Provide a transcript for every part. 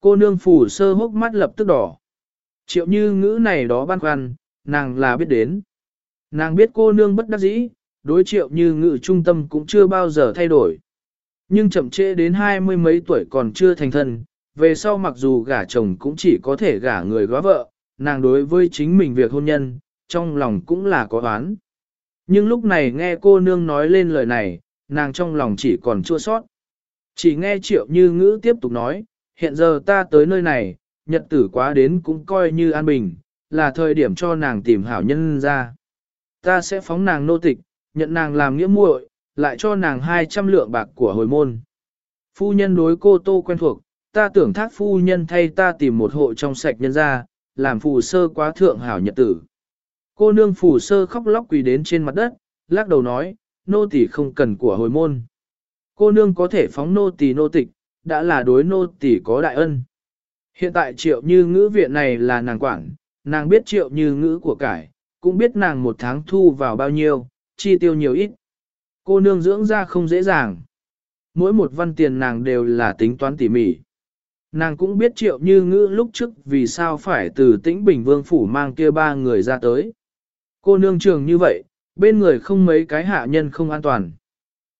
Cô nương phủ sơ hốc mắt lập tức đỏ. Triệu như ngữ này đó băn khoăn, nàng là biết đến. Nàng biết cô nương bất đắc dĩ, đối triệu như ngữ trung tâm cũng chưa bao giờ thay đổi. Nhưng chậm trễ đến hai mươi mấy tuổi còn chưa thành thân, về sau mặc dù gả chồng cũng chỉ có thể gả người góa vợ, nàng đối với chính mình việc hôn nhân, trong lòng cũng là có oán. Nhưng lúc này nghe cô nương nói lên lời này, nàng trong lòng chỉ còn chua sót. Chỉ nghe triệu như ngữ tiếp tục nói, hiện giờ ta tới nơi này, nhật tử quá đến cũng coi như an bình, là thời điểm cho nàng tìm hảo nhân ra. Ta sẽ phóng nàng nô tịch, nhận nàng làm nghĩa muội, lại cho nàng 200 lượng bạc của hồi môn. Phu nhân đối cô tô quen thuộc, ta tưởng thác phu nhân thay ta tìm một hộ trong sạch nhân ra, làm phù sơ quá thượng hảo nhật tử. Cô nương phù sơ khóc lóc quỳ đến trên mặt đất, lắc đầu nói, nô tỳ không cần của hồi môn. Cô nương có thể phóng nô tỳ nô tịch, đã là đối nô tỷ có đại ân. Hiện tại triệu như ngữ viện này là nàng quản, nàng biết triệu như ngữ của cải, cũng biết nàng một tháng thu vào bao nhiêu, chi tiêu nhiều ít. Cô nương dưỡng ra không dễ dàng. Mỗi một văn tiền nàng đều là tính toán tỉ mỉ. Nàng cũng biết triệu như ngữ lúc trước vì sao phải từ tĩnh Bình Vương Phủ mang kia ba người ra tới. Cô nương trường như vậy, bên người không mấy cái hạ nhân không an toàn.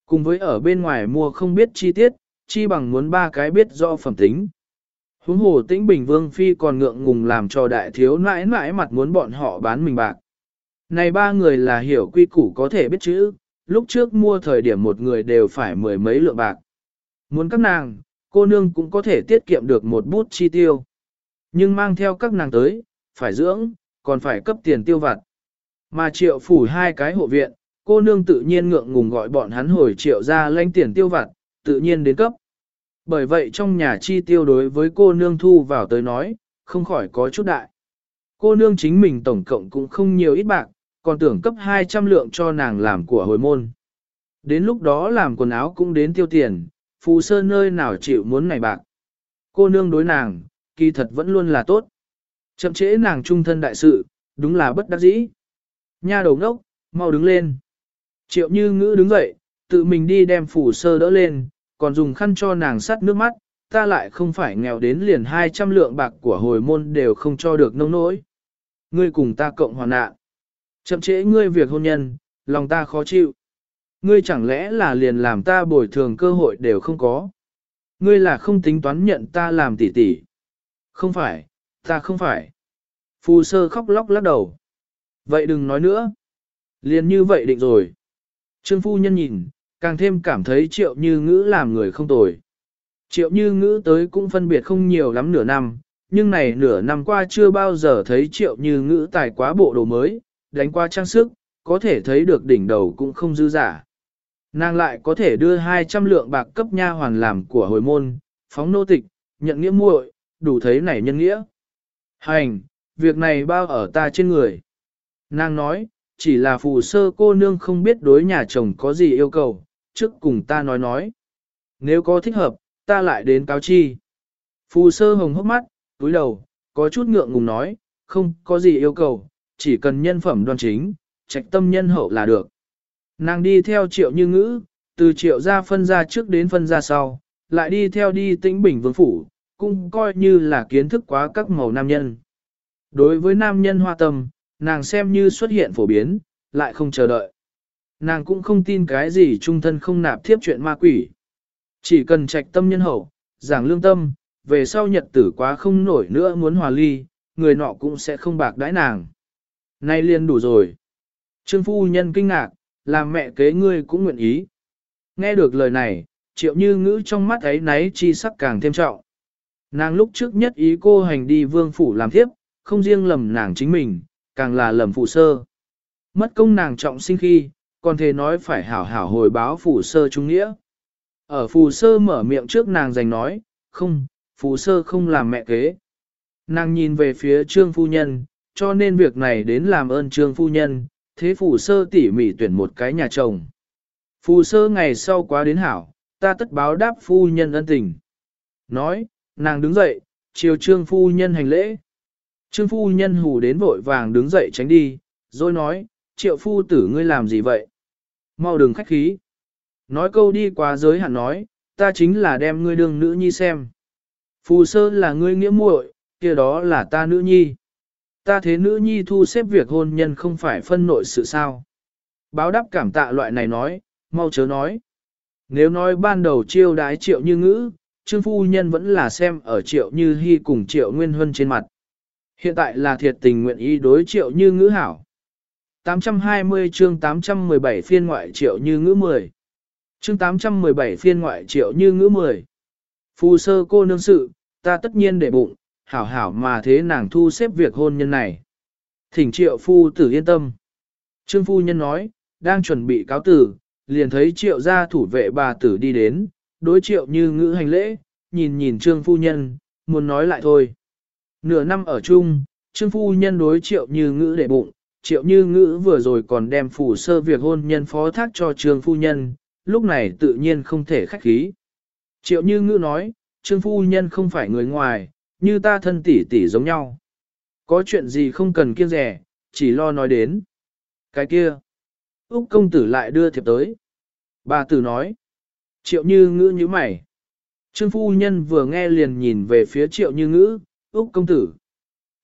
Cùng với ở bên ngoài mua không biết chi tiết, chi bằng muốn ba cái biết do phẩm tính. Huống hồ tĩnh Bình Vương Phi còn ngượng ngùng làm cho đại thiếu nãi nãi mặt muốn bọn họ bán mình bạc. Này ba người là hiểu quy củ có thể biết chữ, lúc trước mua thời điểm một người đều phải mười mấy lượng bạc. Muốn các nàng, cô nương cũng có thể tiết kiệm được một bút chi tiêu. Nhưng mang theo các nàng tới, phải dưỡng, còn phải cấp tiền tiêu vặt. Mà triệu phủ hai cái hộ viện, cô nương tự nhiên ngượng ngùng gọi bọn hắn hồi triệu ra lãnh tiền tiêu vặt, tự nhiên đến cấp. Bởi vậy trong nhà chi tiêu đối với cô nương thu vào tới nói, không khỏi có chút đại. Cô nương chính mình tổng cộng cũng không nhiều ít bạc, còn tưởng cấp 200 lượng cho nàng làm của hồi môn. Đến lúc đó làm quần áo cũng đến tiêu tiền, phù sơn nơi nào chịu muốn này bạc. Cô nương đối nàng, kỳ thật vẫn luôn là tốt. Chậm trễ nàng trung thân đại sự, đúng là bất đắc dĩ. Nha đầu ngốc, mau đứng lên. Triệu như ngữ đứng dậy, tự mình đi đem phủ sơ đỡ lên, còn dùng khăn cho nàng sắt nước mắt, ta lại không phải nghèo đến liền 200 lượng bạc của hồi môn đều không cho được nông nỗi. Ngươi cùng ta cộng hoàn nạn. Chậm trễ ngươi việc hôn nhân, lòng ta khó chịu. Ngươi chẳng lẽ là liền làm ta bồi thường cơ hội đều không có. Ngươi là không tính toán nhận ta làm tỷ tỷ. Không phải, ta không phải. Phù sơ khóc lóc lắc đầu. Vậy đừng nói nữa. Liền như vậy định rồi. Trương phu nhân nhìn, càng thêm cảm thấy triệu như ngữ làm người không tồi. Triệu như ngữ tới cũng phân biệt không nhiều lắm nửa năm, nhưng này nửa năm qua chưa bao giờ thấy triệu như ngữ tài quá bộ đồ mới, đánh qua trang sức, có thể thấy được đỉnh đầu cũng không dư giả. Nàng lại có thể đưa 200 lượng bạc cấp nha hoàn làm của hồi môn, phóng nô tịch, nhận nghĩa muội, đủ thấy này nhân nghĩa. Hành, việc này bao ở ta trên người. Nàng nói, chỉ là phù sơ cô nương không biết đối nhà chồng có gì yêu cầu, trước cùng ta nói nói. Nếu có thích hợp, ta lại đến cáo chi. Phù sơ hồng hốc mắt, túi đầu, có chút ngượng ngùng nói, không có gì yêu cầu, chỉ cần nhân phẩm đoan chính, trạch tâm nhân hậu là được. Nàng đi theo triệu như ngữ, từ triệu ra phân ra trước đến phân ra sau, lại đi theo đi tĩnh bình vương phủ, cũng coi như là kiến thức quá các màu nam nhân. Đối với nam nhân hoa tâm, nàng xem như xuất hiện phổ biến, lại không chờ đợi. Nàng cũng không tin cái gì trung thân không nạp thiếp chuyện ma quỷ. Chỉ cần trạch tâm nhân hậu, giảng lương tâm, về sau nhật tử quá không nổi nữa muốn hòa ly, người nọ cũng sẽ không bạc đãi nàng. Nay liền đủ rồi. Trương phu nhân kinh ngạc, làm mẹ kế ngươi cũng nguyện ý. Nghe được lời này, triệu như ngữ trong mắt ấy náy chi sắc càng thêm trọng. Nàng lúc trước nhất ý cô hành đi vương phủ làm thiếp, không riêng lầm nàng chính mình, càng là lầm phụ sơ. Mất công nàng trọng sinh khi, còn thề nói phải hảo hảo hồi báo phù sơ trung nghĩa. Ở phù sơ mở miệng trước nàng giành nói, không, phù sơ không làm mẹ kế. Nàng nhìn về phía trương phu nhân, cho nên việc này đến làm ơn trương phu nhân, thế phù sơ tỉ mỉ tuyển một cái nhà chồng. Phù sơ ngày sau quá đến hảo, ta tất báo đáp phu nhân ân tình. Nói, nàng đứng dậy, chiều trương phu nhân hành lễ. Trương phu nhân hù đến vội vàng đứng dậy tránh đi, rồi nói, triệu phu tử ngươi làm gì vậy? Mau đừng khách khí. Nói câu đi quá giới hạn nói, ta chính là đem ngươi đương nữ nhi xem. Phù sơ là ngươi nghĩa muội, kia đó là ta nữ nhi. Ta thế nữ nhi thu xếp việc hôn nhân không phải phân nội sự sao. Báo đáp cảm tạ loại này nói, mau chớ nói. Nếu nói ban đầu chiêu đái triệu như ngữ, trương phu nhân vẫn là xem ở triệu như hy cùng triệu nguyên huân trên mặt. Hiện tại là thiệt tình nguyện ý đối triệu như ngữ hảo. 820 chương 817 phiên ngoại triệu như ngữ 10. Chương 817 phiên ngoại triệu như ngữ 10. Phù sơ cô nương sự, ta tất nhiên để bụng, hảo hảo mà thế nàng thu xếp việc hôn nhân này. Thỉnh triệu phu tử yên tâm. Trương phu nhân nói, đang chuẩn bị cáo tử, liền thấy triệu gia thủ vệ bà tử đi đến, đối triệu như ngữ hành lễ, nhìn nhìn trương phu nhân, muốn nói lại thôi. Nửa năm ở chung, trương phu nhân đối triệu như ngữ để bụng, triệu như ngữ vừa rồi còn đem phủ sơ việc hôn nhân phó thác cho trương phu nhân, lúc này tự nhiên không thể khách khí. Triệu như ngữ nói, trương phu nhân không phải người ngoài, như ta thân tỷ tỷ giống nhau. Có chuyện gì không cần kiêng rẻ, chỉ lo nói đến. Cái kia. Úc công tử lại đưa thiệp tới. Bà tử nói. Triệu như ngữ như mày. Trương phu nhân vừa nghe liền nhìn về phía triệu như ngữ, Úc công tử.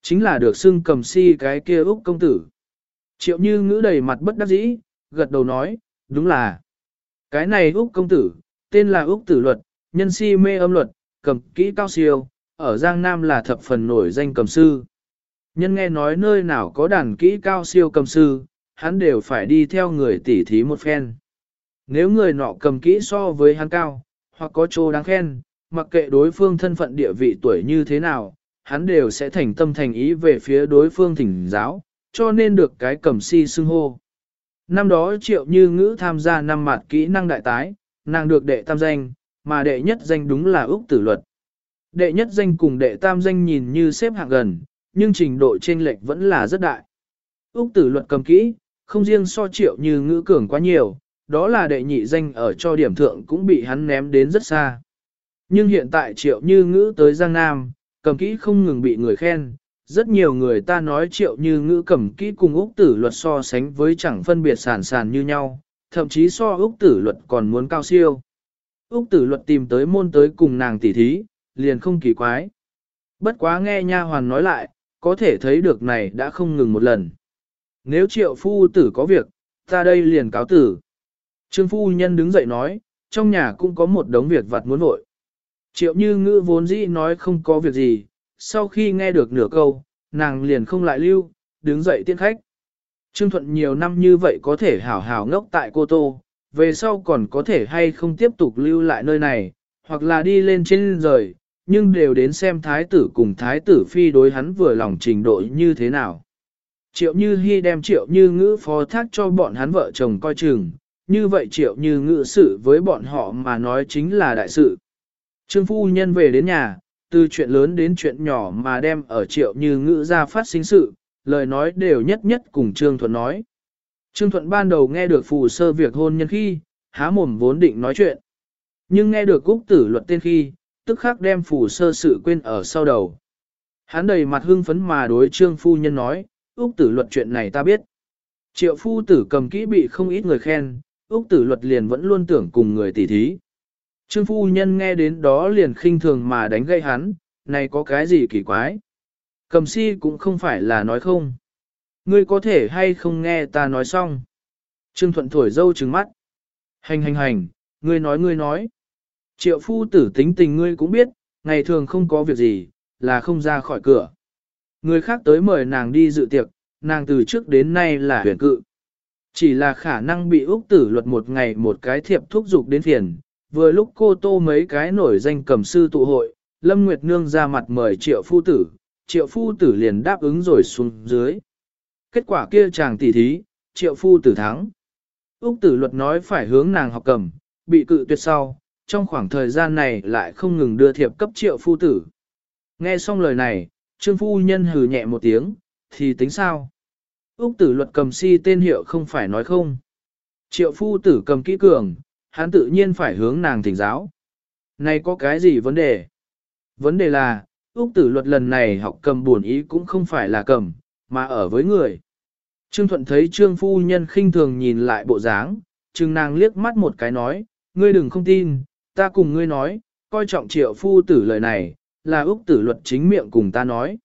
Chính là được xưng cầm si cái kia Úc công tử. Triệu như ngữ đầy mặt bất đắc dĩ, gật đầu nói, đúng là. Cái này Úc công tử, tên là Úc tử luật, nhân si mê âm luật, cầm kỹ cao siêu, ở Giang Nam là thập phần nổi danh cầm sư. Nhân nghe nói nơi nào có đàn kỹ cao siêu cầm sư, hắn đều phải đi theo người tỉ thí một phen. Nếu người nọ cầm kỹ so với hắn cao, hoặc có chỗ đáng khen, mặc kệ đối phương thân phận địa vị tuổi như thế nào, hắn đều sẽ thành tâm thành ý về phía đối phương thỉnh giáo, cho nên được cái cầm si xưng hô. Năm đó triệu như ngữ tham gia năm mặt kỹ năng đại tái, nàng được đệ tam danh, mà đệ nhất danh đúng là Úc Tử Luật. Đệ nhất danh cùng đệ tam danh nhìn như xếp hạng gần, nhưng trình độ chênh lệch vẫn là rất đại. Úc Tử Luật cầm kỹ, không riêng so triệu như ngữ cường quá nhiều, đó là đệ nhị danh ở cho điểm thượng cũng bị hắn ném đến rất xa. Nhưng hiện tại triệu như ngữ tới Giang Nam, cầm kỹ không ngừng bị người khen, rất nhiều người ta nói triệu như ngữ cầm kỹ cùng Úc tử luật so sánh với chẳng phân biệt sản sản như nhau, thậm chí so Úc tử luật còn muốn cao siêu. Úc tử luật tìm tới môn tới cùng nàng tỉ thí, liền không kỳ quái. Bất quá nghe nha hoàn nói lại, có thể thấy được này đã không ngừng một lần. Nếu triệu phu tử có việc, ta đây liền cáo tử. Trương phu nhân đứng dậy nói, trong nhà cũng có một đống việc vặt muốn vội. Triệu như ngữ vốn dĩ nói không có việc gì, sau khi nghe được nửa câu, nàng liền không lại lưu, đứng dậy tiễn khách. Trương Thuận nhiều năm như vậy có thể hảo hảo ngốc tại Cô Tô, về sau còn có thể hay không tiếp tục lưu lại nơi này, hoặc là đi lên trên rời, nhưng đều đến xem thái tử cùng thái tử phi đối hắn vừa lòng trình độ như thế nào. Triệu Như Hi đem Triệu Như Ngữ phó thác cho bọn hắn vợ chồng coi chừng, như vậy Triệu Như Ngữ sự với bọn họ mà nói chính là đại sự. Trương Phu Nhân về đến nhà, từ chuyện lớn đến chuyện nhỏ mà đem ở Triệu Như Ngữ ra phát sinh sự, lời nói đều nhất nhất cùng Trương Thuận nói. Trương Thuận ban đầu nghe được phù sơ việc hôn nhân khi, há mồm vốn định nói chuyện. Nhưng nghe được Cúc Tử luật tên khi, tức khắc đem phù sơ sự quên ở sau đầu. Hắn đầy mặt hưng phấn mà đối Trương Phu Nhân nói, Úc tử luật chuyện này ta biết. Triệu phu tử cầm kỹ bị không ít người khen, Úc tử luật liền vẫn luôn tưởng cùng người tỉ thí. Trương phu nhân nghe đến đó liền khinh thường mà đánh gây hắn, này có cái gì kỳ quái. Cầm si cũng không phải là nói không. Ngươi có thể hay không nghe ta nói xong. Trương thuận thổi dâu trừng mắt. Hành hành hành, ngươi nói ngươi nói. Triệu phu tử tính tình ngươi cũng biết, ngày thường không có việc gì, là không ra khỏi cửa. Người khác tới mời nàng đi dự tiệc, nàng từ trước đến nay là huyền cự. Chỉ là khả năng bị Úc tử luật một ngày một cái thiệp thúc dục đến phiền, vừa lúc cô tô mấy cái nổi danh cầm sư tụ hội, Lâm Nguyệt Nương ra mặt mời triệu phu tử, triệu phu tử liền đáp ứng rồi xuống dưới. Kết quả kia chàng tỉ thí, triệu phu tử thắng. Úc tử luật nói phải hướng nàng học cầm, bị cự tuyệt sau, trong khoảng thời gian này lại không ngừng đưa thiệp cấp triệu phu tử. Nghe xong lời này, Trương phu nhân hừ nhẹ một tiếng, thì tính sao? Úc tử luật cầm si tên hiệu không phải nói không. Triệu phu tử cầm kỹ cường, hắn tự nhiên phải hướng nàng thỉnh giáo. Này có cái gì vấn đề? Vấn đề là, Úc tử luật lần này học cầm buồn ý cũng không phải là cầm, mà ở với người. Trương Thuận thấy Trương Phu Nhân khinh thường nhìn lại bộ dáng, Trương nàng liếc mắt một cái nói, ngươi đừng không tin, ta cùng ngươi nói, coi trọng triệu phu tử lời này, là Úc tử luật chính miệng cùng ta nói.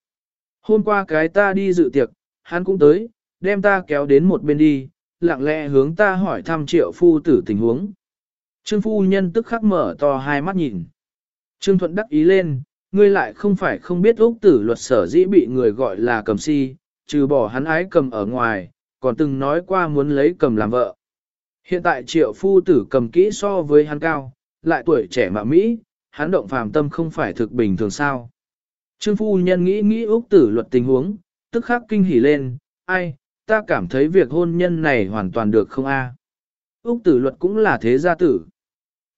Hôm qua cái ta đi dự tiệc, hắn cũng tới, đem ta kéo đến một bên đi, lặng lẽ hướng ta hỏi thăm triệu phu tử tình huống. Trương phu nhân tức khắc mở to hai mắt nhìn. Trương Thuận đắc ý lên, ngươi lại không phải không biết Úc tử luật sở dĩ bị người gọi là cầm si, trừ bỏ hắn ái cầm ở ngoài, còn từng nói qua muốn lấy cầm làm vợ. Hiện tại triệu phu tử cầm kỹ so với hắn cao, lại tuổi trẻ mà Mỹ, hắn động phàm tâm không phải thực bình thường sao. Trương phu nhân nghĩ nghĩ Úc tử luật tình huống, tức khắc kinh hỉ lên, ai, ta cảm thấy việc hôn nhân này hoàn toàn được không a? Úc tử luật cũng là thế gia tử.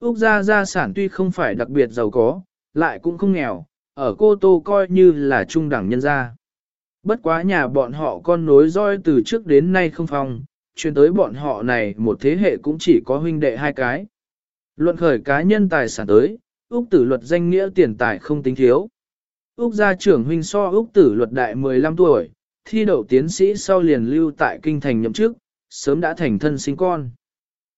Úc gia gia sản tuy không phải đặc biệt giàu có, lại cũng không nghèo, ở cô Tô coi như là trung đẳng nhân gia. Bất quá nhà bọn họ con nối roi từ trước đến nay không phong, chuyên tới bọn họ này một thế hệ cũng chỉ có huynh đệ hai cái. Luận khởi cá nhân tài sản tới, Úc tử luật danh nghĩa tiền tài không tính thiếu. Úc gia trưởng huynh so Úc tử luật đại 15 tuổi, thi đậu tiến sĩ sau liền lưu tại kinh thành nhậm chức, sớm đã thành thân sinh con.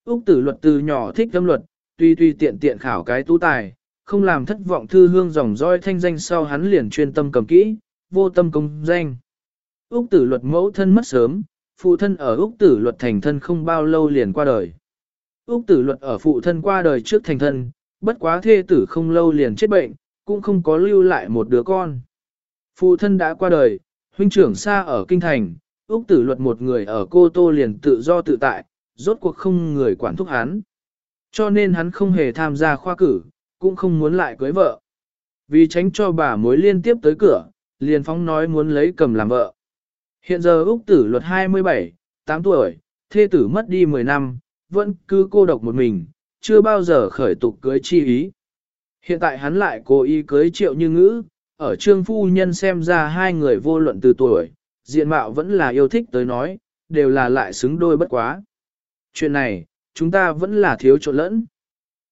Úc tử luật từ nhỏ thích âm luật, tuy tuy tiện tiện khảo cái tú tài, không làm thất vọng thư hương dòng roi thanh danh sau hắn liền chuyên tâm cầm kỹ, vô tâm công danh. Úc tử luật mẫu thân mất sớm, phụ thân ở Úc tử luật thành thân không bao lâu liền qua đời. Úc tử luật ở phụ thân qua đời trước thành thân, bất quá thê tử không lâu liền chết bệnh, cũng không có lưu lại một đứa con. Phụ thân đã qua đời, huynh trưởng xa ở kinh thành, Úc tử luật một người ở cô tô liền tự do tự tại, rốt cuộc không người quản thúc hắn. Cho nên hắn không hề tham gia khoa cử, cũng không muốn lại cưới vợ. Vì tránh cho bà mối liên tiếp tới cửa, liền phóng nói muốn lấy cầm làm vợ. Hiện giờ Úc tử luật 27, 8 tuổi, thê tử mất đi 10 năm, vẫn cứ cô độc một mình, chưa bao giờ khởi tục cưới chi ý. Hiện tại hắn lại cố ý cưới triệu như ngữ, ở trương phu nhân xem ra hai người vô luận từ tuổi, diện mạo vẫn là yêu thích tới nói, đều là lại xứng đôi bất quá. Chuyện này, chúng ta vẫn là thiếu chỗ lẫn.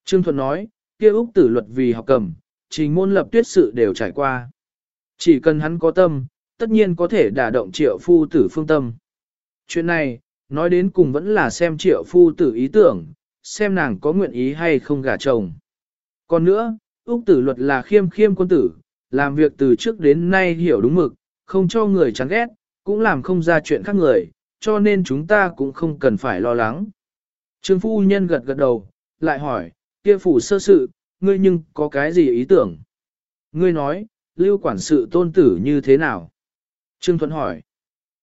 Trương Thuận nói, kia Úc tử luật vì học cầm, trình môn lập tuyết sự đều trải qua. Chỉ cần hắn có tâm, tất nhiên có thể đả động triệu phu tử phương tâm. Chuyện này, nói đến cùng vẫn là xem triệu phu tử ý tưởng, xem nàng có nguyện ý hay không gả chồng. Còn nữa, Úc tử luật là khiêm khiêm quân tử, làm việc từ trước đến nay hiểu đúng mực, không cho người chán ghét, cũng làm không ra chuyện khác người, cho nên chúng ta cũng không cần phải lo lắng. Trương phu nhân gật gật đầu, lại hỏi, kia phủ sơ sự, ngươi nhưng có cái gì ý tưởng? Ngươi nói, lưu quản sự tôn tử như thế nào? Trương Thuận hỏi.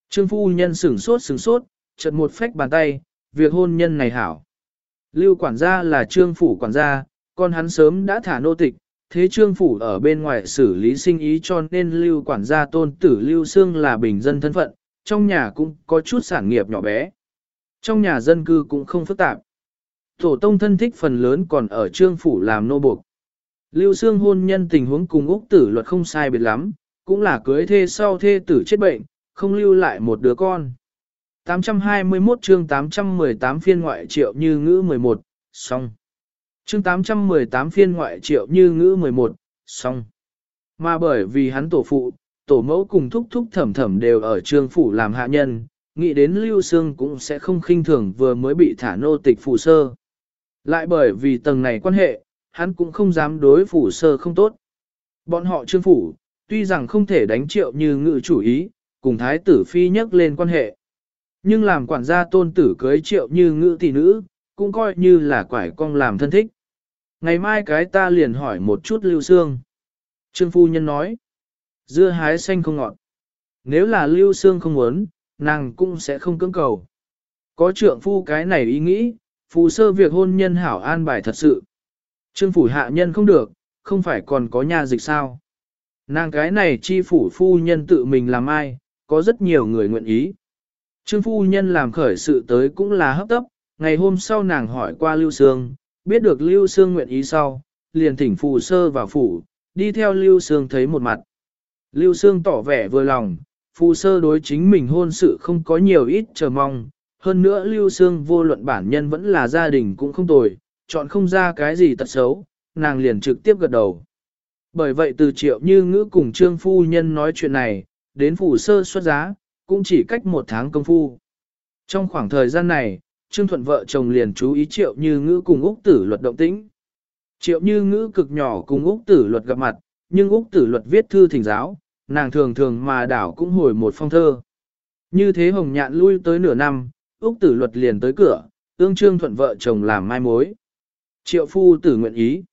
Trương phu nhân sửng sốt sửng sốt, chợt một phách bàn tay, việc hôn nhân này hảo. Lưu quản gia là trương phủ quản gia, con hắn sớm đã thả nô tịch, thế trương phủ ở bên ngoài xử lý sinh ý cho nên lưu quản gia tôn tử lưu xương là bình dân thân phận, trong nhà cũng có chút sản nghiệp nhỏ bé. Trong nhà dân cư cũng không phức tạp. Tổ tông thân thích phần lớn còn ở trương phủ làm nô buộc. Lưu xương hôn nhân tình huống cùng Úc tử luật không sai biệt lắm, cũng là cưới thê sau thê tử chết bệnh, không lưu lại một đứa con. 821 chương 818 phiên ngoại triệu như ngữ 11, xong. Chương 818 phiên ngoại triệu như ngữ 11, xong. Mà bởi vì hắn tổ phụ, tổ mẫu cùng thúc thúc thẩm thẩm đều ở trương phủ làm hạ nhân, nghĩ đến Lưu Sương cũng sẽ không khinh thường vừa mới bị thả nô tịch phủ sơ. Lại bởi vì tầng này quan hệ, hắn cũng không dám đối phủ sơ không tốt. Bọn họ trương phủ, tuy rằng không thể đánh triệu như ngự chủ ý, cùng thái tử phi nhắc lên quan hệ. Nhưng làm quản gia tôn tử cưới triệu như ngự tỷ nữ, cũng coi như là quải cong làm thân thích. Ngày mai cái ta liền hỏi một chút Lưu Sương. Trương phu nhân nói, dưa hái xanh không ngọt. Nếu là Lưu Sương không muốn, nàng cũng sẽ không cưỡng cầu. Có trượng phu cái này ý nghĩ, phù sơ việc hôn nhân hảo an bài thật sự. Trương phủ hạ nhân không được, không phải còn có nhà dịch sao. Nàng cái này chi phủ phu nhân tự mình làm ai, có rất nhiều người nguyện ý. Trương phu nhân làm khởi sự tới cũng là hấp tấp, ngày hôm sau nàng hỏi qua Lưu Sương, biết được Lưu Sương nguyện ý sau, liền thỉnh phù sơ vào phủ, đi theo Lưu Sương thấy một mặt. Lưu Sương tỏ vẻ vừa lòng, Phu sơ đối chính mình hôn sự không có nhiều ít chờ mong, hơn nữa Lưu Sương vô luận bản nhân vẫn là gia đình cũng không tồi, chọn không ra cái gì tật xấu, nàng liền trực tiếp gật đầu. Bởi vậy từ triệu như ngữ cùng trương phu nhân nói chuyện này, đến phủ sơ xuất giá, cũng chỉ cách một tháng công phu. Trong khoảng thời gian này, Trương Thuận vợ chồng liền chú ý triệu như ngữ cùng Úc tử luật động tĩnh. Triệu như ngữ cực nhỏ cùng Úc tử luật gặp mặt, nhưng Úc tử luật viết thư thỉnh giáo, nàng thường thường mà đảo cũng hồi một phong thơ. Như thế hồng nhạn lui tới nửa năm, Úc tử luật liền tới cửa, ương trương thuận vợ chồng làm mai mối. Triệu phu tử nguyện ý.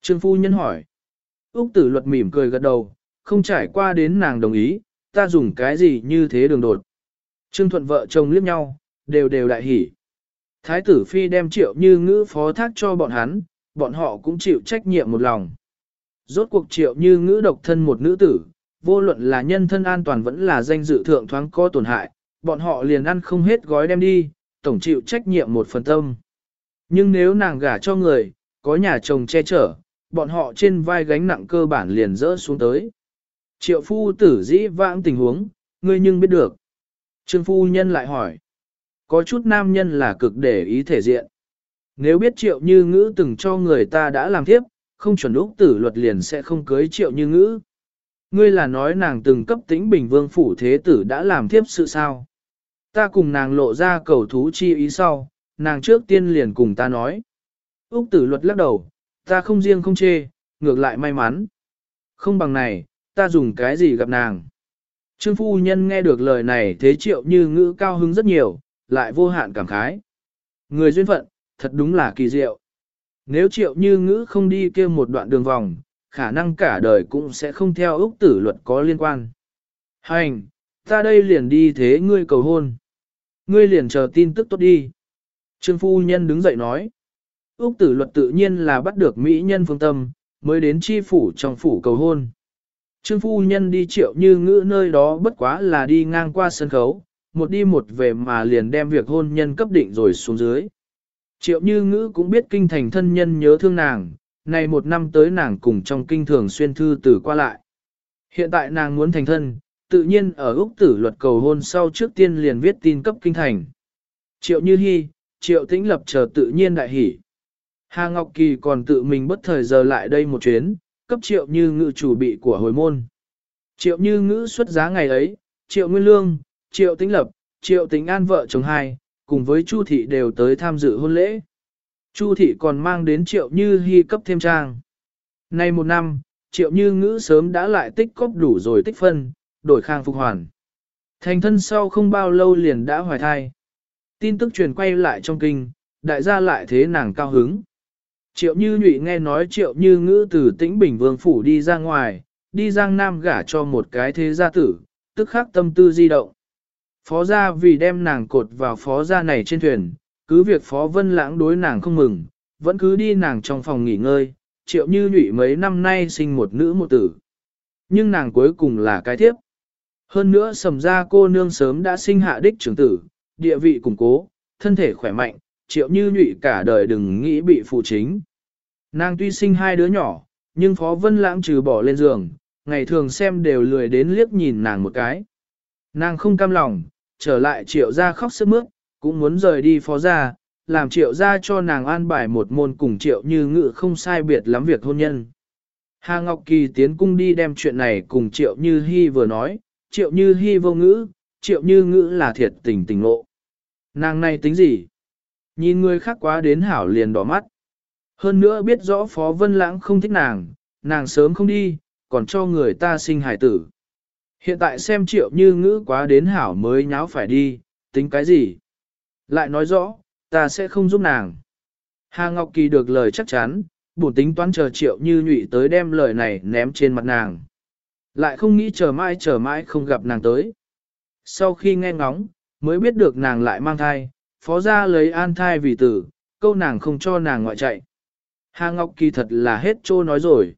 Trương phu nhân hỏi. Úc tử luật mỉm cười gật đầu, không trải qua đến nàng đồng ý, ta dùng cái gì như thế đường đột. Trương thuận vợ chồng liếc nhau, đều đều đại hỉ. Thái tử phi đem triệu như ngữ phó thác cho bọn hắn, bọn họ cũng chịu trách nhiệm một lòng. Rốt cuộc triệu như ngữ độc thân một nữ tử, vô luận là nhân thân an toàn vẫn là danh dự thượng thoáng có tổn hại, bọn họ liền ăn không hết gói đem đi, tổng chịu trách nhiệm một phần tâm. Nhưng nếu nàng gả cho người, có nhà chồng che chở, bọn họ trên vai gánh nặng cơ bản liền rỡ xuống tới. Triệu phu tử dĩ vãng tình huống, ngươi nhưng biết được. Trương phu nhân lại hỏi. Có chút nam nhân là cực để ý thể diện. Nếu biết triệu như ngữ từng cho người ta đã làm tiếp, không chuẩn lúc tử luật liền sẽ không cưới triệu như ngữ. Ngươi là nói nàng từng cấp tĩnh bình vương phủ thế tử đã làm tiếp sự sao. Ta cùng nàng lộ ra cầu thú chi ý sau, nàng trước tiên liền cùng ta nói. Úc tử luật lắc đầu, ta không riêng không chê, ngược lại may mắn. Không bằng này, ta dùng cái gì gặp nàng. Trương phu nhân nghe được lời này thế triệu như ngữ cao hứng rất nhiều, lại vô hạn cảm khái. Người duyên phận, thật đúng là kỳ diệu. Nếu triệu như ngữ không đi kia một đoạn đường vòng, khả năng cả đời cũng sẽ không theo ước tử luật có liên quan. Hành, ta đây liền đi thế ngươi cầu hôn. Ngươi liền chờ tin tức tốt đi. Trương phu nhân đứng dậy nói. Úc tử luật tự nhiên là bắt được mỹ nhân phương tâm, mới đến chi phủ trong phủ cầu hôn. Trương phu nhân đi triệu như ngữ nơi đó bất quá là đi ngang qua sân khấu, một đi một về mà liền đem việc hôn nhân cấp định rồi xuống dưới. Triệu như ngữ cũng biết kinh thành thân nhân nhớ thương nàng, này một năm tới nàng cùng trong kinh thường xuyên thư từ qua lại. Hiện tại nàng muốn thành thân, tự nhiên ở Úc tử luật cầu hôn sau trước tiên liền viết tin cấp kinh thành. Triệu như Hi, triệu tĩnh lập chờ tự nhiên đại hỷ. Hà Ngọc Kỳ còn tự mình bất thời giờ lại đây một chuyến, cấp triệu như ngữ chủ bị của hồi môn. Triệu như ngữ xuất giá ngày ấy, triệu nguyên lương, triệu tĩnh lập, triệu tĩnh an vợ chồng hai, cùng với Chu thị đều tới tham dự hôn lễ. Chu thị còn mang đến triệu như hy cấp thêm trang. Nay một năm, triệu như ngữ sớm đã lại tích cóp đủ rồi tích phân, đổi khang phục hoàn. Thành thân sau không bao lâu liền đã hoài thai. Tin tức truyền quay lại trong kinh, đại gia lại thế nàng cao hứng. Triệu như nhụy nghe nói triệu như ngữ từ tĩnh Bình Vương Phủ đi ra ngoài, đi giang nam gả cho một cái thế gia tử, tức khắc tâm tư di động. Phó gia vì đem nàng cột vào phó gia này trên thuyền, cứ việc phó vân lãng đối nàng không mừng, vẫn cứ đi nàng trong phòng nghỉ ngơi, triệu như nhụy mấy năm nay sinh một nữ một tử. Nhưng nàng cuối cùng là cái thiếp. Hơn nữa sầm ra cô nương sớm đã sinh hạ đích trưởng tử, địa vị củng cố, thân thể khỏe mạnh, triệu như nhụy cả đời đừng nghĩ bị phụ chính. Nàng tuy sinh hai đứa nhỏ, nhưng Phó Vân Lãng trừ bỏ lên giường, ngày thường xem đều lười đến liếc nhìn nàng một cái. Nàng không cam lòng, trở lại triệu gia khóc sức mướt, cũng muốn rời đi phó gia, làm triệu gia cho nàng an bài một môn cùng triệu như ngự không sai biệt lắm việc hôn nhân. Hà Ngọc Kỳ tiến cung đi đem chuyện này cùng triệu như hy vừa nói, triệu như hy vô ngữ, triệu như ngữ là thiệt tình tình ngộ. Nàng này tính gì? Nhìn người khác quá đến hảo liền đỏ mắt. Hơn nữa biết rõ Phó Vân Lãng không thích nàng, nàng sớm không đi, còn cho người ta sinh hải tử. Hiện tại xem triệu như ngữ quá đến hảo mới nháo phải đi, tính cái gì? Lại nói rõ, ta sẽ không giúp nàng. Hà Ngọc Kỳ được lời chắc chắn, bổn tính toán chờ triệu như nhụy tới đem lời này ném trên mặt nàng. Lại không nghĩ chờ mãi chờ mãi không gặp nàng tới. Sau khi nghe ngóng, mới biết được nàng lại mang thai, phó ra lấy an thai vì tử, câu nàng không cho nàng ngoại chạy. Hà Ngọc Kỳ thật là hết trô nói rồi.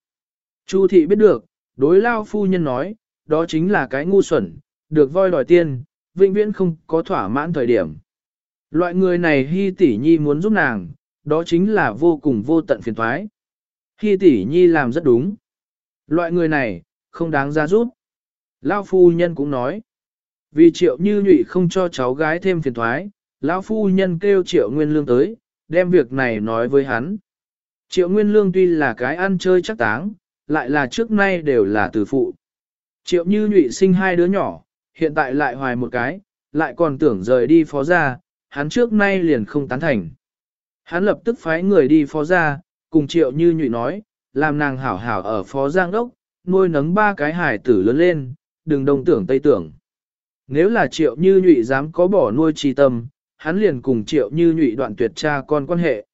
Chu thị biết được, đối lao phu nhân nói, đó chính là cái ngu xuẩn, được voi đòi tiên, vĩnh viễn không có thỏa mãn thời điểm. Loại người này Hi tỷ nhi muốn giúp nàng, đó chính là vô cùng vô tận phiền thoái. Hi tỷ nhi làm rất đúng. Loại người này, không đáng ra giúp. Lao phu nhân cũng nói, vì triệu như nhụy không cho cháu gái thêm phiền thoái, lão phu nhân kêu triệu nguyên lương tới, đem việc này nói với hắn. Triệu nguyên lương tuy là cái ăn chơi chắc táng, lại là trước nay đều là từ phụ. Triệu như nhụy sinh hai đứa nhỏ, hiện tại lại hoài một cái, lại còn tưởng rời đi phó gia, hắn trước nay liền không tán thành. Hắn lập tức phái người đi phó gia, cùng triệu như nhụy nói, làm nàng hảo hảo ở phó giang đốc, nuôi nấng ba cái hải tử lớn lên, đừng đông tưởng tây tưởng. Nếu là triệu như nhụy dám có bỏ nuôi trì tâm, hắn liền cùng triệu như nhụy đoạn tuyệt cha con quan hệ.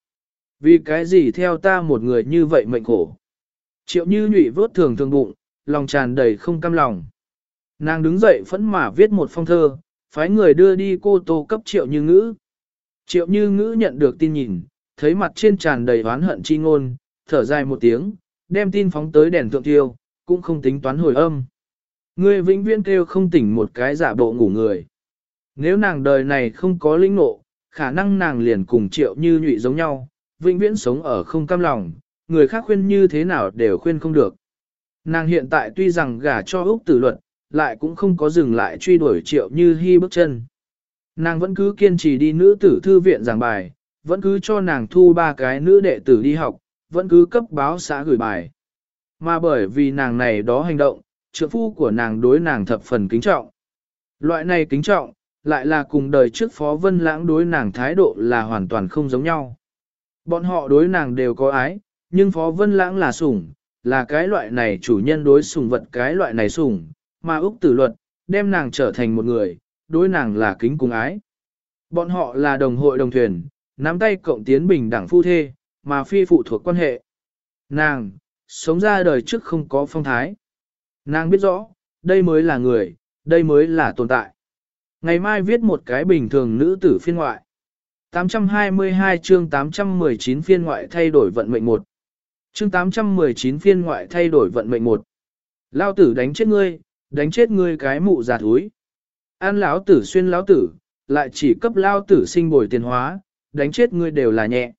Vì cái gì theo ta một người như vậy mệnh khổ. Triệu như nhụy vớt thường thường bụng, lòng tràn đầy không cam lòng. Nàng đứng dậy phẫn mà viết một phong thơ, phái người đưa đi cô tô cấp triệu như ngữ. Triệu như ngữ nhận được tin nhìn, thấy mặt trên tràn đầy oán hận chi ngôn, thở dài một tiếng, đem tin phóng tới đèn thượng tiêu, cũng không tính toán hồi âm. Người vĩnh viễn kêu không tỉnh một cái giả bộ ngủ người. Nếu nàng đời này không có linh ngộ, khả năng nàng liền cùng triệu như nhụy giống nhau, vĩnh viễn sống ở không cam lòng, người khác khuyên như thế nào đều khuyên không được. Nàng hiện tại tuy rằng gả cho Úc tử luật, lại cũng không có dừng lại truy đuổi triệu như hy bước chân. Nàng vẫn cứ kiên trì đi nữ tử thư viện giảng bài, vẫn cứ cho nàng thu ba cái nữ đệ tử đi học, vẫn cứ cấp báo xã gửi bài. Mà bởi vì nàng này đó hành động, trượng phu của nàng đối nàng thập phần kính trọng. Loại này kính trọng, lại là cùng đời trước Phó Vân Lãng đối nàng thái độ là hoàn toàn không giống nhau. Bọn họ đối nàng đều có ái, nhưng Phó Vân Lãng là sủng, là cái loại này chủ nhân đối sủng vật cái loại này sủng, mà Úc Tử Luật, đem nàng trở thành một người, đối nàng là kính cùng ái. Bọn họ là đồng hội đồng thuyền, nắm tay cộng tiến bình đẳng phu thê, mà phi phụ thuộc quan hệ. Nàng, sống ra đời trước không có phong thái. Nàng biết rõ, đây mới là người, đây mới là tồn tại. Ngày mai viết một cái bình thường nữ tử phiên ngoại. 822 chương 819 phiên ngoại thay đổi vận mệnh một. Chương 819 phiên ngoại thay đổi vận mệnh một. Lao tử đánh chết ngươi, đánh chết ngươi cái mụ già thúi. An lão tử xuyên lão tử, lại chỉ cấp lao tử sinh bồi tiền hóa, đánh chết ngươi đều là nhẹ.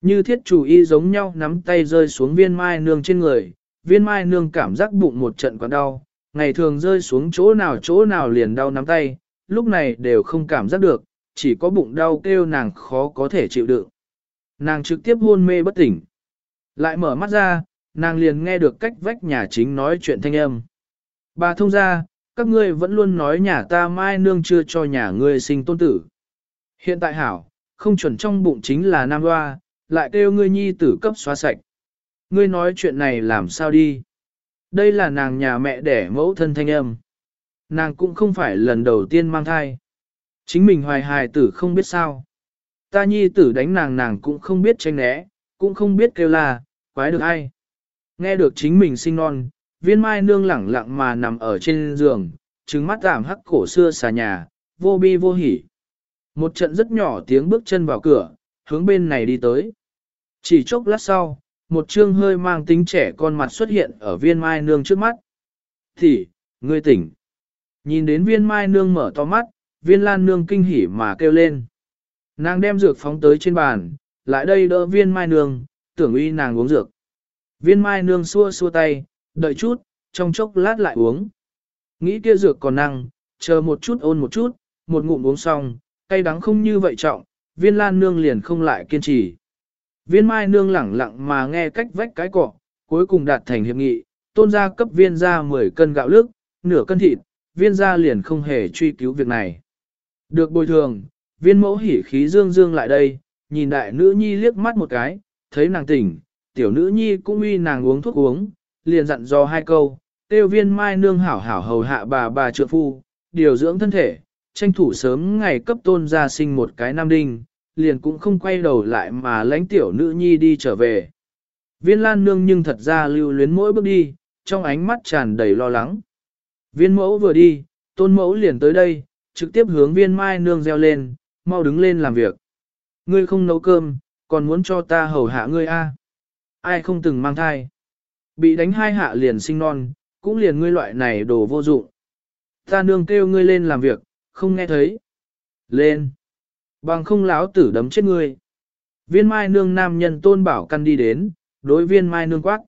Như thiết chủ y giống nhau nắm tay rơi xuống viên mai nương trên người, viên mai nương cảm giác bụng một trận quặn đau, ngày thường rơi xuống chỗ nào chỗ nào liền đau nắm tay, lúc này đều không cảm giác được, chỉ có bụng đau kêu nàng khó có thể chịu đựng. Nàng trực tiếp hôn mê bất tỉnh. Lại mở mắt ra, nàng liền nghe được cách vách nhà chính nói chuyện thanh âm. Bà thông ra, các ngươi vẫn luôn nói nhà ta mai nương chưa cho nhà ngươi sinh tôn tử. Hiện tại hảo, không chuẩn trong bụng chính là nam hoa, lại kêu ngươi nhi tử cấp xóa sạch. Ngươi nói chuyện này làm sao đi? Đây là nàng nhà mẹ đẻ mẫu thân thanh âm. Nàng cũng không phải lần đầu tiên mang thai. Chính mình hoài hài tử không biết sao. Ta nhi tử đánh nàng nàng cũng không biết tranh né, cũng không biết kêu là, quái được ai. Nghe được chính mình sinh non, viên mai nương lẳng lặng mà nằm ở trên giường, trứng mắt giảm hắc cổ xưa xà nhà, vô bi vô hỉ. Một trận rất nhỏ tiếng bước chân vào cửa, hướng bên này đi tới. Chỉ chốc lát sau, một trương hơi mang tính trẻ con mặt xuất hiện ở viên mai nương trước mắt. Thì, ngươi tỉnh. Nhìn đến viên mai nương mở to mắt, viên lan nương kinh hỉ mà kêu lên. Nàng đem dược phóng tới trên bàn, lại đây đỡ viên mai nương, tưởng uy nàng uống dược. Viên mai nương xua xua tay, đợi chút, trong chốc lát lại uống. Nghĩ kia dược còn năng, chờ một chút ôn một chút, một ngụm uống xong, cay đắng không như vậy trọng, viên lan nương liền không lại kiên trì. Viên mai nương lẳng lặng mà nghe cách vách cái cọ, cuối cùng đạt thành hiệp nghị, tôn gia cấp viên gia 10 cân gạo lức, nửa cân thịt, viên gia liền không hề truy cứu việc này. Được bồi thường, viên mẫu hỉ khí dương dương lại đây, nhìn đại nữ nhi liếc mắt một cái, thấy nàng tỉnh, tiểu nữ nhi cũng uy nàng uống thuốc uống, liền dặn dò hai câu, tiêu viên mai nương hảo hảo hầu hạ bà bà trượng phu, điều dưỡng thân thể, tranh thủ sớm ngày cấp tôn gia sinh một cái nam đinh, liền cũng không quay đầu lại mà lãnh tiểu nữ nhi đi trở về. Viên lan nương nhưng thật ra lưu luyến mỗi bước đi, trong ánh mắt tràn đầy lo lắng. Viên mẫu vừa đi, tôn mẫu liền tới đây, trực tiếp hướng viên mai nương reo lên, mau đứng lên làm việc. Ngươi không nấu cơm, còn muốn cho ta hầu hạ ngươi a? Ai không từng mang thai? Bị đánh hai hạ liền sinh non, cũng liền ngươi loại này đồ vô dụng. Ta nương kêu ngươi lên làm việc, không nghe thấy. Lên. Bằng không láo tử đấm chết ngươi. Viên mai nương nam nhân tôn bảo căn đi đến, đối viên mai nương quát.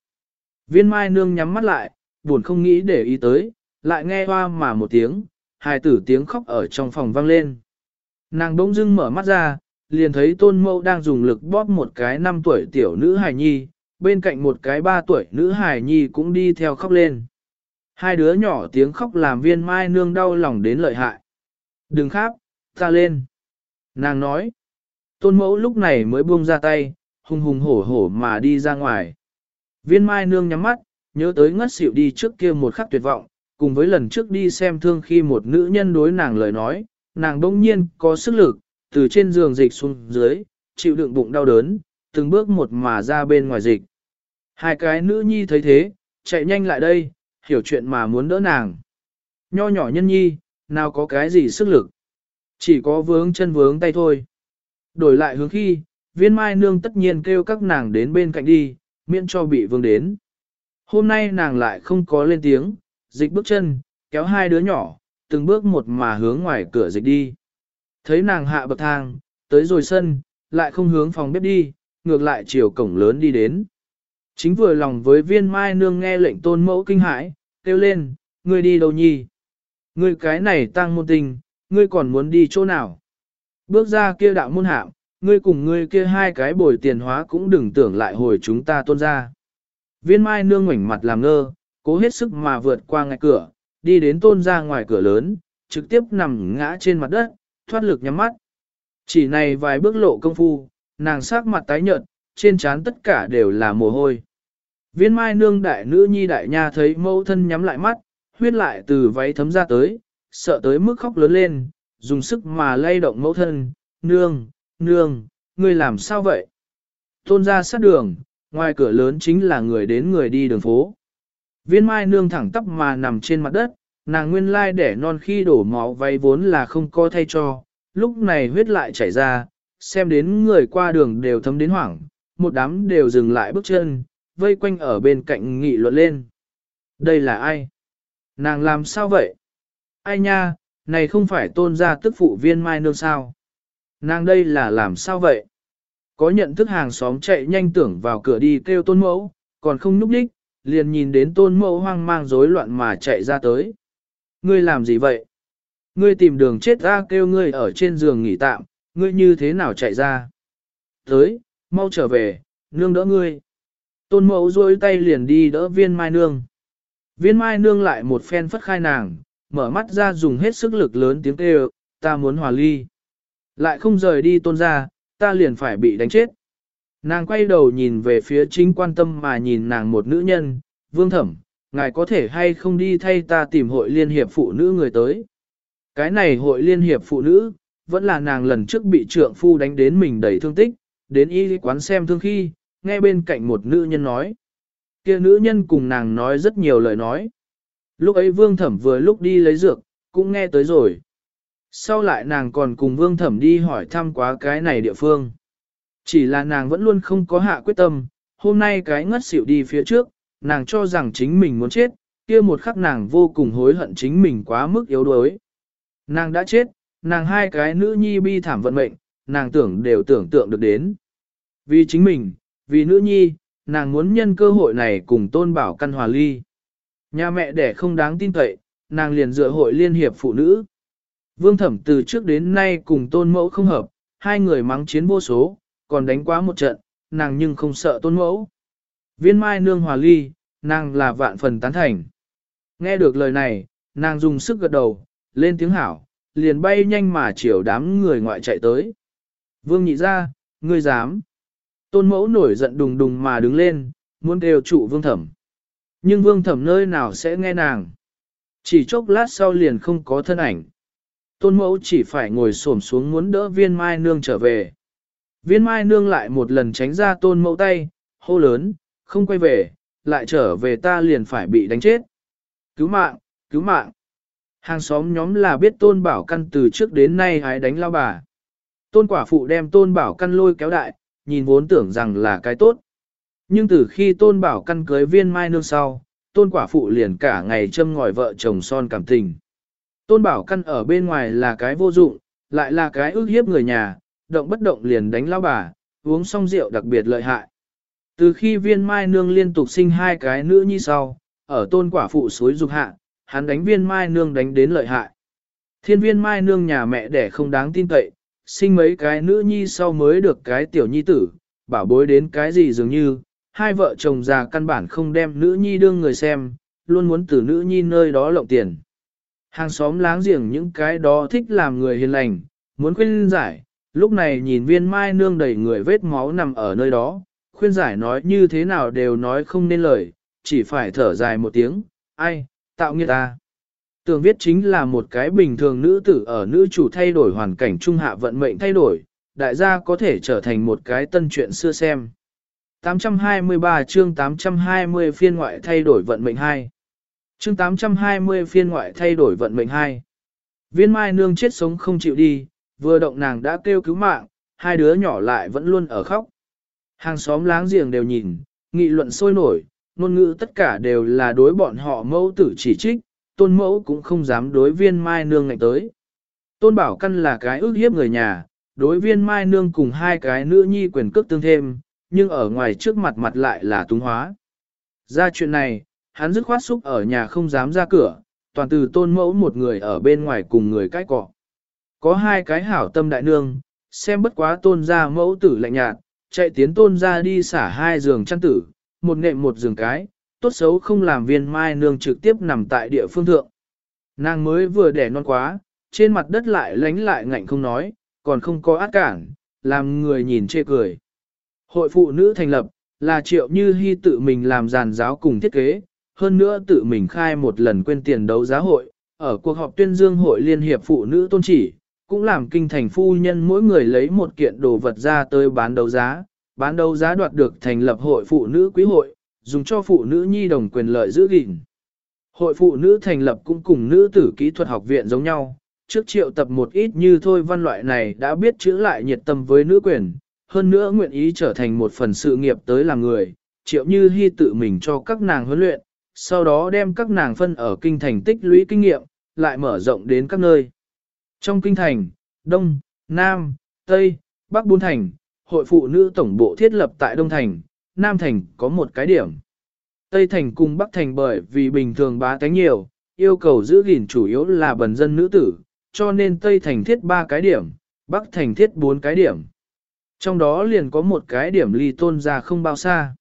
Viên mai nương nhắm mắt lại, buồn không nghĩ để ý tới, lại nghe hoa mà một tiếng, hài tử tiếng khóc ở trong phòng vang lên. Nàng bỗng dưng mở mắt ra, liền thấy tôn mẫu đang dùng lực bóp một cái năm tuổi tiểu nữ hài nhi, bên cạnh một cái ba tuổi nữ hài nhi cũng đi theo khóc lên. Hai đứa nhỏ tiếng khóc làm viên mai nương đau lòng đến lợi hại. Đừng khóc, ta lên. Nàng nói. Tôn mẫu lúc này mới buông ra tay, hùng hùng hổ hổ mà đi ra ngoài. Viên mai nương nhắm mắt, nhớ tới ngất xỉu đi trước kia một khắc tuyệt vọng, cùng với lần trước đi xem thương khi một nữ nhân đối nàng lời nói, nàng đông nhiên có sức lực, từ trên giường dịch xuống dưới, chịu đựng bụng đau đớn, từng bước một mà ra bên ngoài dịch. Hai cái nữ nhi thấy thế, chạy nhanh lại đây, hiểu chuyện mà muốn đỡ nàng. Nho nhỏ nhân nhi, nào có cái gì sức lực. Chỉ có vướng chân vướng tay thôi. Đổi lại hướng khi, viên mai nương tất nhiên kêu các nàng đến bên cạnh đi, miễn cho bị vương đến. Hôm nay nàng lại không có lên tiếng, dịch bước chân, kéo hai đứa nhỏ, từng bước một mà hướng ngoài cửa dịch đi. Thấy nàng hạ bậc thang, tới rồi sân, lại không hướng phòng bếp đi, ngược lại chiều cổng lớn đi đến. Chính vừa lòng với viên mai nương nghe lệnh tôn mẫu kinh hãi, kêu lên, ngươi đi đâu nhi? Ngươi cái này tăng môn tình, ngươi còn muốn đi chỗ nào? Bước ra kia đạo môn hạm, ngươi cùng ngươi kia hai cái bồi tiền hóa cũng đừng tưởng lại hồi chúng ta tôn ra. Viên mai nương ngoảnh mặt làm ngơ, cố hết sức mà vượt qua ngạch cửa, đi đến tôn ra ngoài cửa lớn, trực tiếp nằm ngã trên mặt đất, thoát lực nhắm mắt. Chỉ này vài bước lộ công phu, nàng sắc mặt tái nhợt, trên trán tất cả đều là mồ hôi. Viên mai nương đại nữ nhi đại nha thấy mẫu thân nhắm lại mắt, huyết lại từ váy thấm ra tới, sợ tới mức khóc lớn lên, dùng sức mà lay động mẫu thân, nương, nương, ngươi làm sao vậy? Tôn ra sát đường, ngoài cửa lớn chính là người đến người đi đường phố. Viên mai nương thẳng tắp mà nằm trên mặt đất, nàng nguyên lai để non khi đổ máu váy vốn là không có thay cho, lúc này huyết lại chảy ra, xem đến người qua đường đều thấm đến hoảng, một đám đều dừng lại bước chân, vây quanh ở bên cạnh nghị luận lên. Đây là ai? Nàng làm sao vậy? Ai nha, này không phải tôn gia tức phụ viên mai nương sao? Nàng đây là làm sao vậy? Có nhận thức hàng xóm chạy nhanh tưởng vào cửa đi kêu tôn mẫu, còn không núp đích, liền nhìn đến tôn mẫu hoang mang rối loạn mà chạy ra tới. Ngươi làm gì vậy? Ngươi tìm đường chết ra kêu ngươi ở trên giường nghỉ tạm, ngươi như thế nào chạy ra? Tới, mau trở về, nương đỡ ngươi. Tôn mẫu duỗi tay liền đi đỡ viên mai nương. Viên mai nương lại một phen phất khai nàng, mở mắt ra dùng hết sức lực lớn tiếng kêu, ta muốn hòa ly. Lại không rời đi tôn ra, ta liền phải bị đánh chết. Nàng quay đầu nhìn về phía chính quan tâm mà nhìn nàng một nữ nhân, vương thẩm, ngài có thể hay không đi thay ta tìm hội liên hiệp phụ nữ người tới. Cái này hội liên hiệp phụ nữ, vẫn là nàng lần trước bị trượng phu đánh đến mình đầy thương tích, đến y quán xem thương khi, nghe bên cạnh một nữ nhân nói. kia nữ nhân cùng nàng nói rất nhiều lời nói. Lúc ấy vương thẩm vừa lúc đi lấy dược, cũng nghe tới rồi. Sau lại nàng còn cùng vương thẩm đi hỏi thăm quá cái này địa phương. Chỉ là nàng vẫn luôn không có hạ quyết tâm, hôm nay cái ngất xỉu đi phía trước, nàng cho rằng chính mình muốn chết, kia một khắc nàng vô cùng hối hận chính mình quá mức yếu đuối. Nàng đã chết, nàng hai cái nữ nhi bi thảm vận mệnh, nàng tưởng đều tưởng tượng được đến. Vì chính mình, vì nữ nhi, nàng muốn nhân cơ hội này cùng tôn bảo căn hòa ly. Nhà mẹ đẻ không đáng tin cậy, nàng liền dựa hội liên hiệp phụ nữ. Vương thẩm từ trước đến nay cùng tôn mẫu không hợp, hai người mắng chiến vô số, còn đánh quá một trận, nàng nhưng không sợ tôn mẫu. Viên mai nương hòa ly, nàng là vạn phần tán thành. Nghe được lời này, nàng dùng sức gật đầu, lên tiếng hảo, liền bay nhanh mà chiều đám người ngoại chạy tới. Vương nhị ra, ngươi dám. Tôn mẫu nổi giận đùng đùng mà đứng lên, muốn đều trụ vương thẩm. Nhưng vương thẩm nơi nào sẽ nghe nàng. Chỉ chốc lát sau liền không có thân ảnh. Tôn mẫu chỉ phải ngồi xổm xuống muốn đỡ viên mai nương trở về. Viên mai nương lại một lần tránh ra tôn mẫu tay, hô lớn, không quay về, lại trở về ta liền phải bị đánh chết. Cứu mạng, cứu mạng. Hàng xóm nhóm là biết tôn bảo căn từ trước đến nay hái đánh lao bà. Tôn quả phụ đem tôn bảo căn lôi kéo đại, nhìn vốn tưởng rằng là cái tốt. Nhưng từ khi tôn bảo căn cưới viên mai nương sau, tôn quả phụ liền cả ngày châm ngòi vợ chồng son cảm tình. Tôn bảo căn ở bên ngoài là cái vô dụng, lại là cái ước hiếp người nhà, động bất động liền đánh lao bà, uống xong rượu đặc biệt lợi hại. Từ khi viên mai nương liên tục sinh hai cái nữ nhi sau, ở tôn quả phụ suối dục hạ, hắn đánh viên mai nương đánh đến lợi hại. Thiên viên mai nương nhà mẹ đẻ không đáng tin cậy, sinh mấy cái nữ nhi sau mới được cái tiểu nhi tử, bảo bối đến cái gì dường như, hai vợ chồng già căn bản không đem nữ nhi đương người xem, luôn muốn từ nữ nhi nơi đó lộng tiền. Hàng xóm láng giềng những cái đó thích làm người hiền lành, muốn khuyên giải, lúc này nhìn viên mai nương đầy người vết máu nằm ở nơi đó, khuyên giải nói như thế nào đều nói không nên lời, chỉ phải thở dài một tiếng, ai, tạo nghiệt ta. Tường viết chính là một cái bình thường nữ tử ở nữ chủ thay đổi hoàn cảnh trung hạ vận mệnh thay đổi, đại gia có thể trở thành một cái tân chuyện xưa xem. 823 chương 820 phiên ngoại thay đổi vận mệnh 2 Chương 820 phiên ngoại thay đổi vận mệnh 2 Viên mai nương chết sống không chịu đi, vừa động nàng đã kêu cứu mạng, hai đứa nhỏ lại vẫn luôn ở khóc. Hàng xóm láng giềng đều nhìn, nghị luận sôi nổi, ngôn ngữ tất cả đều là đối bọn họ mâu tử chỉ trích, tôn mẫu cũng không dám đối viên mai nương ngạnh tới. Tôn bảo căn là cái ước hiếp người nhà, đối viên mai nương cùng hai cái nữ nhi quyền cước tương thêm, nhưng ở ngoài trước mặt mặt lại là túng hóa. Ra chuyện này, hắn dứt khoát xúc ở nhà không dám ra cửa, toàn từ tôn mẫu một người ở bên ngoài cùng người cái cọ. Có hai cái hảo tâm đại nương, xem bất quá tôn ra mẫu tử lạnh nhạt, chạy tiến tôn ra đi xả hai giường chăn tử, một nệm một giường cái, tốt xấu không làm viên mai nương trực tiếp nằm tại địa phương thượng. Nàng mới vừa đẻ non quá, trên mặt đất lại lánh lại ngạnh không nói, còn không có át cản, làm người nhìn chê cười. Hội phụ nữ thành lập, là triệu như hy tự mình làm giàn giáo cùng thiết kế, hơn nữa tự mình khai một lần quên tiền đấu giá hội, ở cuộc họp tuyên dương hội liên hiệp phụ nữ tôn chỉ, cũng làm kinh thành phu nhân mỗi người lấy một kiện đồ vật ra tới bán đấu giá, bán đấu giá đoạt được thành lập hội phụ nữ quý hội, dùng cho phụ nữ nhi đồng quyền lợi giữ gìn. Hội phụ nữ thành lập cũng cùng nữ tử kỹ thuật học viện giống nhau, trước triệu tập một ít như thôi văn loại này đã biết chữ lại nhiệt tâm với nữ quyền, hơn nữa nguyện ý trở thành một phần sự nghiệp tới làm người, triệu như hy tự mình cho các nàng huấn luyện, sau đó đem các nàng phân ở kinh thành tích lũy kinh nghiệm, lại mở rộng đến các nơi. Trong kinh thành, Đông, Nam, Tây, Bắc bốn thành, hội phụ nữ tổng bộ thiết lập tại Đông Thành, Nam Thành có một cái điểm. Tây Thành cùng Bắc Thành bởi vì bình thường bá tánh nhiều, yêu cầu giữ gìn chủ yếu là bần dân nữ tử, cho nên Tây Thành thiết 3 cái điểm, Bắc Thành thiết 4 cái điểm. Trong đó liền có một cái điểm ly tôn ra không bao xa.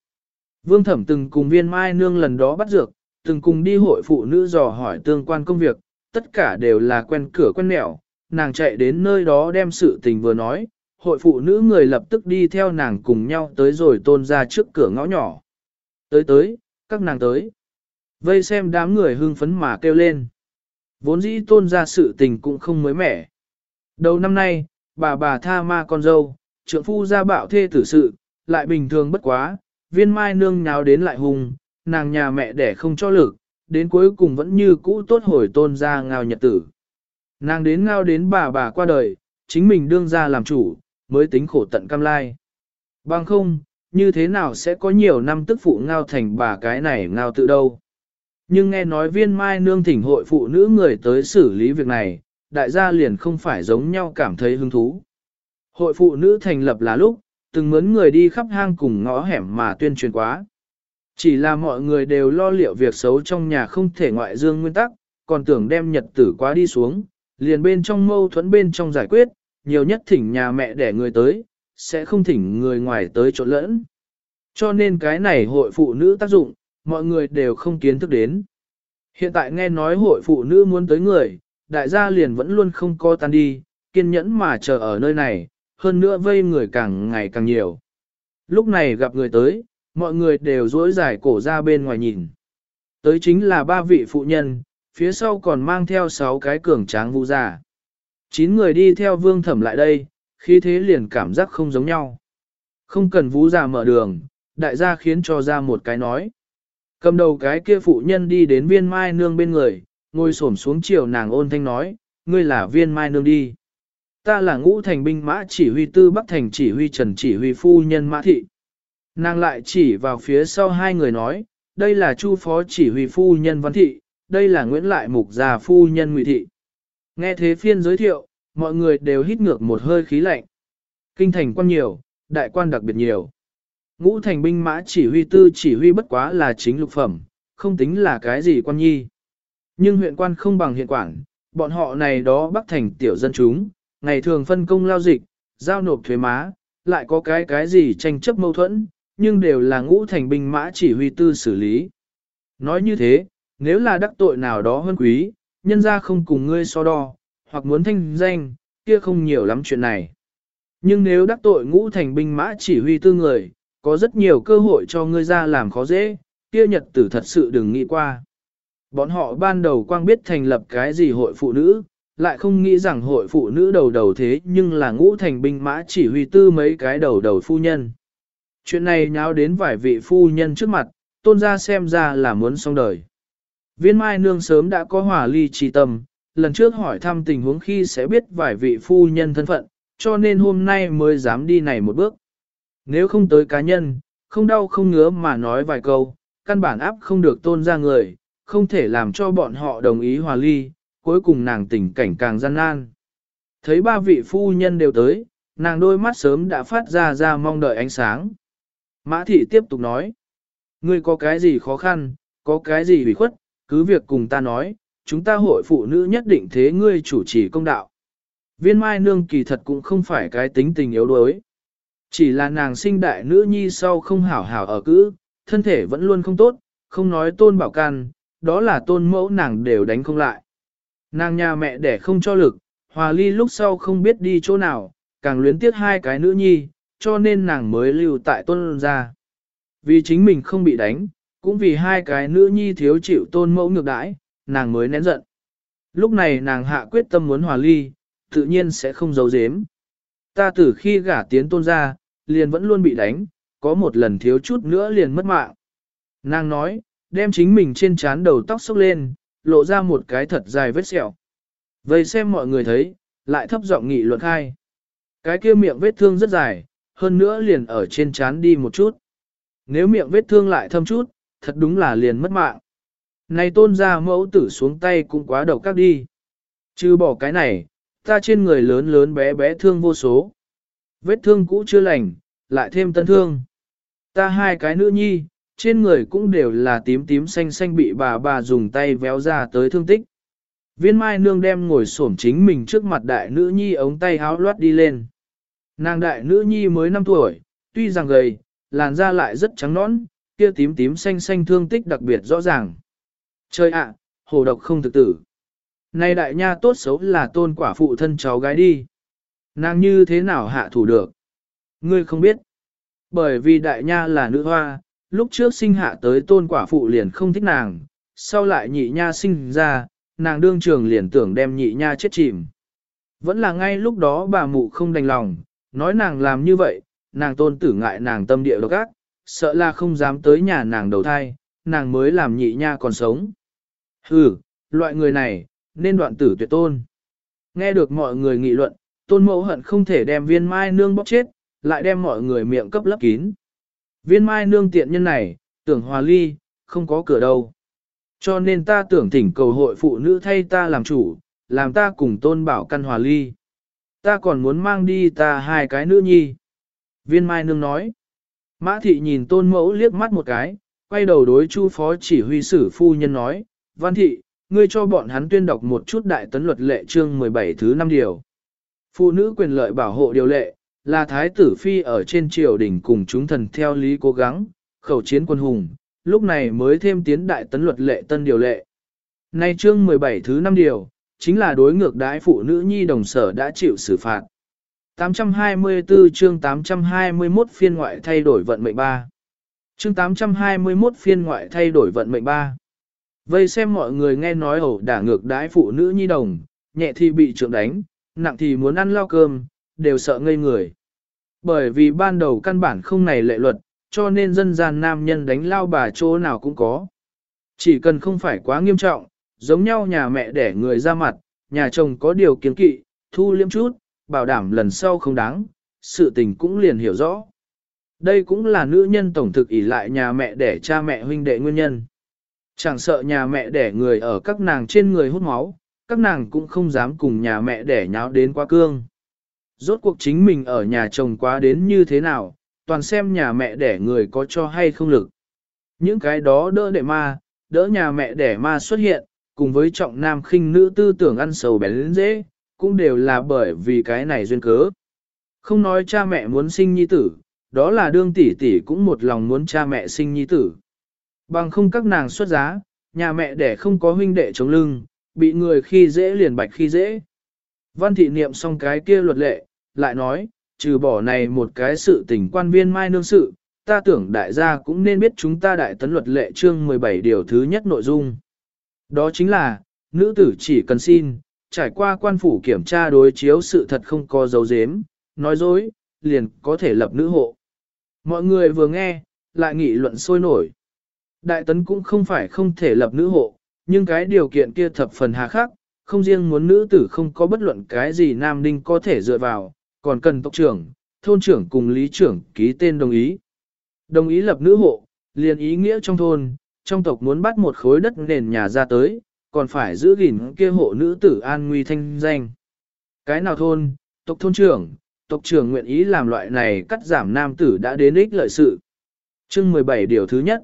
Vương Thẩm từng cùng viên mai nương lần đó bắt dược, từng cùng đi hội phụ nữ dò hỏi tương quan công việc, tất cả đều là quen cửa quen nẻo, nàng chạy đến nơi đó đem sự tình vừa nói, hội phụ nữ người lập tức đi theo nàng cùng nhau tới rồi tôn ra trước cửa ngõ nhỏ. Tới tới, các nàng tới. Vây xem đám người hưng phấn mà kêu lên. Vốn dĩ tôn ra sự tình cũng không mới mẻ. Đầu năm nay, bà bà tha ma con dâu, trượng phu ra bạo thê tử sự, lại bình thường bất quá, viên mai nương nháo đến lại hùng, nàng nhà mẹ đẻ không cho lực, đến cuối cùng vẫn như cũ tốt hồi tôn ra ngao nhật tử. Nàng đến ngao đến bà bà qua đời, chính mình đương ra làm chủ, mới tính khổ tận cam lai. Bằng không, như thế nào sẽ có nhiều năm tức phụ ngao thành bà cái này ngao tự đâu. Nhưng nghe nói viên mai nương thỉnh hội phụ nữ người tới xử lý việc này, đại gia liền không phải giống nhau cảm thấy hứng thú. Hội phụ nữ thành lập là lúc, từng mướn người đi khắp hang cùng ngõ hẻm mà tuyên truyền quá. Chỉ là mọi người đều lo liệu việc xấu trong nhà không thể ngoại dương nguyên tắc, còn tưởng đem nhật tử quá đi xuống, liền bên trong mâu thuẫn bên trong giải quyết, nhiều nhất thỉnh nhà mẹ để người tới, sẽ không thỉnh người ngoài tới trộn lẫn. Cho nên cái này hội phụ nữ tác dụng, mọi người đều không kiến thức đến. Hiện tại nghe nói hội phụ nữ muốn tới người, đại gia liền vẫn luôn không co tan đi, kiên nhẫn mà chờ ở nơi này, hơn nữa vây người càng ngày càng nhiều. Lúc này gặp người tới, mọi người đều duỗi dài cổ ra bên ngoài nhìn. Tới chính là ba vị phụ nhân, phía sau còn mang theo sáu cái cường tráng vũ giả. Chín người đi theo vương thẩm lại đây, khi thế liền cảm giác không giống nhau. Không cần vũ già mở đường, đại gia khiến cho ra một cái nói. Cầm đầu cái kia phụ nhân đi đến viên mai nương bên người, ngồi xổm xuống chiều nàng ôn thanh nói, ngươi là viên mai nương đi. Ta là ngũ thành binh mã chỉ huy tư bắc thành chỉ huy trần chỉ huy phu nhân mã thị. Nàng lại chỉ vào phía sau hai người nói, đây là chu phó chỉ huy phu nhân văn thị, đây là nguyễn lại mục già phu nhân ngụy thị. Nghe thế phiên giới thiệu, mọi người đều hít ngược một hơi khí lạnh. Kinh thành quan nhiều, đại quan đặc biệt nhiều. Ngũ thành binh mã chỉ huy tư chỉ huy bất quá là chính lục phẩm, không tính là cái gì quan nhi. Nhưng huyện quan không bằng hiện quản, bọn họ này đó bắc thành tiểu dân chúng, ngày thường phân công lao dịch, giao nộp thuế má, lại có cái cái gì tranh chấp mâu thuẫn, nhưng đều là ngũ thành binh mã chỉ huy tư xử lý. Nói như thế, nếu là đắc tội nào đó hơn quý, nhân ra không cùng ngươi so đo, hoặc muốn thanh danh, kia không nhiều lắm chuyện này. Nhưng nếu đắc tội ngũ thành binh mã chỉ huy tư người, có rất nhiều cơ hội cho ngươi ra làm khó dễ, kia nhật tử thật sự đừng nghĩ qua. Bọn họ ban đầu quang biết thành lập cái gì hội phụ nữ, lại không nghĩ rằng hội phụ nữ đầu đầu thế nhưng là ngũ thành binh mã chỉ huy tư mấy cái đầu đầu phu nhân. Chuyện này nháo đến vài vị phu nhân trước mặt, tôn ra xem ra là muốn xong đời. Viên mai nương sớm đã có hỏa ly trì tâm, lần trước hỏi thăm tình huống khi sẽ biết vài vị phu nhân thân phận, cho nên hôm nay mới dám đi này một bước. Nếu không tới cá nhân, không đau không ngứa mà nói vài câu, căn bản áp không được tôn ra người, không thể làm cho bọn họ đồng ý hòa ly, cuối cùng nàng tình cảnh càng gian nan. Thấy ba vị phu nhân đều tới, nàng đôi mắt sớm đã phát ra ra mong đợi ánh sáng. Mã thị tiếp tục nói, ngươi có cái gì khó khăn, có cái gì bị khuất, cứ việc cùng ta nói, chúng ta hội phụ nữ nhất định thế ngươi chủ trì công đạo. Viên mai nương kỳ thật cũng không phải cái tính tình yếu đuối. Chỉ là nàng sinh đại nữ nhi sau không hảo hảo ở cữ, thân thể vẫn luôn không tốt, không nói tôn bảo can, đó là tôn mẫu nàng đều đánh không lại. Nàng nhà mẹ đẻ không cho lực, hòa ly lúc sau không biết đi chỗ nào, càng luyến tiếc hai cái nữ nhi, cho nên nàng mới lưu tại tôn ra. Vì chính mình không bị đánh, cũng vì hai cái nữ nhi thiếu chịu tôn mẫu ngược đãi, nàng mới nén giận. Lúc này nàng hạ quyết tâm muốn hòa ly, tự nhiên sẽ không giấu giếm. Ta từ khi gả tiến tôn ra, liền vẫn luôn bị đánh, có một lần thiếu chút nữa liền mất mạng. Nàng nói, đem chính mình trên trán đầu tóc xốc lên, lộ ra một cái thật dài vết sẹo. Vậy xem mọi người thấy, lại thấp giọng nghị luận khai. Cái kia miệng vết thương rất dài, hơn nữa liền ở trên trán đi một chút. Nếu miệng vết thương lại thâm chút, thật đúng là liền mất mạng. Này tôn ra mẫu tử xuống tay cũng quá độc các đi. Chứ bỏ cái này, ta trên người lớn lớn bé bé thương vô số. Vết thương cũ chưa lành, lại thêm tân thương. Ta hai cái nữ nhi, trên người cũng đều là tím tím xanh xanh bị bà bà dùng tay véo ra tới thương tích. Viên mai nương đem ngồi xổm chính mình trước mặt đại nữ nhi ống tay háo loát đi lên. Nàng đại nữ nhi mới 5 tuổi, tuy rằng gầy, làn da lại rất trắng nõn, kia tím tím xanh xanh thương tích đặc biệt rõ ràng. Trời ạ, hồ độc không thực tử. Này đại nha tốt xấu là tôn quả phụ thân cháu gái đi. Nàng như thế nào hạ thủ được? Ngươi không biết. Bởi vì đại nha là nữ hoa, lúc trước sinh hạ tới tôn quả phụ liền không thích nàng, sau lại nhị nha sinh ra, nàng đương trường liền tưởng đem nhị nha chết chìm. Vẫn là ngay lúc đó bà mụ không đành lòng, nói nàng làm như vậy, nàng tôn tử ngại nàng tâm địa độc ác, sợ là không dám tới nhà nàng đầu thai, nàng mới làm nhị nha còn sống. Hừ, loại người này, nên đoạn tử tuyệt tôn. Nghe được mọi người nghị luận, tôn mẫu hận không thể đem viên mai nương bóp chết, lại đem mọi người miệng cấp lấp kín. Viên mai nương tiện nhân này, tưởng hòa ly, không có cửa đâu. Cho nên ta tưởng thỉnh cầu hội phụ nữ thay ta làm chủ, làm ta cùng tôn bảo căn hòa ly. Ta còn muốn mang đi ta hai cái nữ nhi. Viên mai nương nói. Mã thị nhìn tôn mẫu liếc mắt một cái, quay đầu đối chu phó chỉ huy sử phu nhân nói, văn thị, ngươi cho bọn hắn tuyên đọc một chút đại tấn luật lệ chương 17 thứ 5 điều. Phụ nữ quyền lợi bảo hộ điều lệ, là thái tử phi ở trên triều đình cùng chúng thần theo lý cố gắng, khẩu chiến quân hùng, lúc này mới thêm tiến đại tấn luật lệ tân điều lệ. Nay chương 17 thứ 5 điều, chính là đối ngược đái phụ nữ nhi đồng sở đã chịu xử phạt. 824 chương 821 phiên ngoại thay đổi vận mệnh 3. Chương 821 phiên ngoại thay đổi vận mệnh 3. Vây xem mọi người nghe nói ẩu đả ngược đãi phụ nữ nhi đồng, nhẹ thì bị trượng đánh, nặng thì muốn ăn lao cơm, đều sợ ngây người. Bởi vì ban đầu căn bản không này lệ luật, cho nên dân gian nam nhân đánh lao bà chỗ nào cũng có. Chỉ cần không phải quá nghiêm trọng, giống nhau nhà mẹ để người ra mặt, nhà chồng có điều kiến kỵ, thu liêm chút, bảo đảm lần sau không đáng, sự tình cũng liền hiểu rõ. Đây cũng là nữ nhân tổng thực ỷ lại nhà mẹ để cha mẹ huynh đệ nguyên nhân. Chẳng sợ nhà mẹ để người ở các nàng trên người hút máu, các nàng cũng không dám cùng nhà mẹ để nháo đến quá cương. Rốt cuộc chính mình ở nhà chồng quá đến như thế nào, toàn xem nhà mẹ để người có cho hay không lực. Những cái đó đỡ đệ ma, đỡ nhà mẹ để ma xuất hiện, cùng với trọng nam khinh nữ tư tưởng ăn sầu bén dễ, cũng đều là bởi vì cái này duyên cớ. Không nói cha mẹ muốn sinh nhi tử, đó là đương tỷ tỷ cũng một lòng muốn cha mẹ sinh nhi tử. Bằng không các nàng xuất giá, nhà mẹ đẻ không có huynh đệ chống lưng, bị người khi dễ liền bạch khi dễ. Văn thị niệm xong cái kia luật lệ, lại nói, trừ bỏ này một cái sự tình quan viên mai nương sự, ta tưởng đại gia cũng nên biết chúng ta đại tấn luật lệ chương 17 điều thứ nhất nội dung. Đó chính là, nữ tử chỉ cần xin, trải qua quan phủ kiểm tra đối chiếu sự thật không có dấu dếm, nói dối, liền có thể lập nữ hộ. Mọi người vừa nghe, lại nghị luận sôi nổi. Đại tấn cũng không phải không thể lập nữ hộ, nhưng cái điều kiện kia thập phần hà khắc, không riêng muốn nữ tử không có bất luận cái gì nam ninh có thể dựa vào, còn cần tộc trưởng, thôn trưởng cùng lý trưởng ký tên đồng ý. Đồng ý lập nữ hộ, liền ý nghĩa trong thôn, trong tộc muốn bắt một khối đất nền nhà ra tới, còn phải giữ gìn kia hộ nữ tử an nguy thanh danh. Cái nào thôn, tộc thôn trưởng, tộc trưởng nguyện ý làm loại này cắt giảm nam tử đã đến ích lợi sự. Chương 17 điều thứ nhất.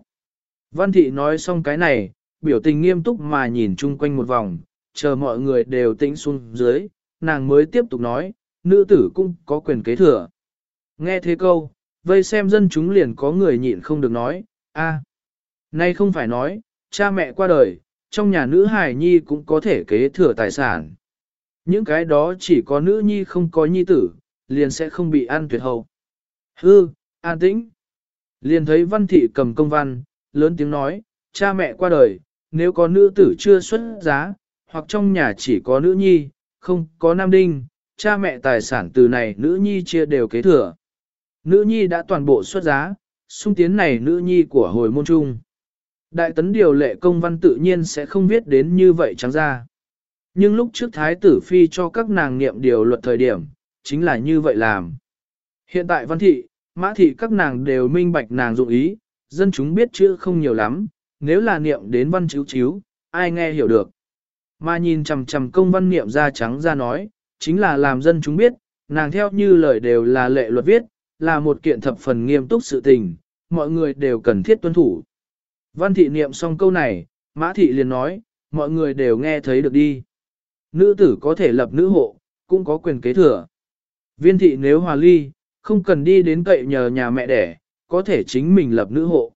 Văn thị nói xong cái này, biểu tình nghiêm túc mà nhìn chung quanh một vòng, chờ mọi người đều tĩnh xuống dưới, nàng mới tiếp tục nói, nữ tử cũng có quyền kế thừa. Nghe thế câu, vây xem dân chúng liền có người nhịn không được nói, a, nay không phải nói, cha mẹ qua đời, trong nhà nữ hài nhi cũng có thể kế thừa tài sản. Những cái đó chỉ có nữ nhi không có nhi tử, liền sẽ không bị ăn tuyệt hậu. Hư, an tĩnh. Liền thấy văn thị cầm công văn, lớn tiếng nói, cha mẹ qua đời, nếu có nữ tử chưa xuất giá, hoặc trong nhà chỉ có nữ nhi, không có nam đinh, cha mẹ tài sản từ này nữ nhi chia đều kế thừa. Nữ nhi đã toàn bộ xuất giá, sung tiến này nữ nhi của hồi môn trung. Đại tấn điều lệ công văn tự nhiên sẽ không viết đến như vậy trắng ra. Nhưng lúc trước thái tử phi cho các nàng niệm điều luật thời điểm, chính là như vậy làm. Hiện tại văn thị, mã thị các nàng đều minh bạch nàng dụng ý, dân chúng biết chữ không nhiều lắm, nếu là niệm đến văn chiếu chiếu, ai nghe hiểu được. Mà nhìn chằm chằm công văn niệm ra trắng ra nói, chính là làm dân chúng biết, nàng theo như lời đều là lệ luật viết, là một kiện thập phần nghiêm túc sự tình, mọi người đều cần thiết tuân thủ. Văn thị niệm xong câu này, mã thị liền nói, mọi người đều nghe thấy được đi. Nữ tử có thể lập nữ hộ, cũng có quyền kế thừa. Viên thị nếu hòa ly, không cần đi đến cậy nhờ nhà mẹ đẻ, có thể chính mình lập nữ hộ.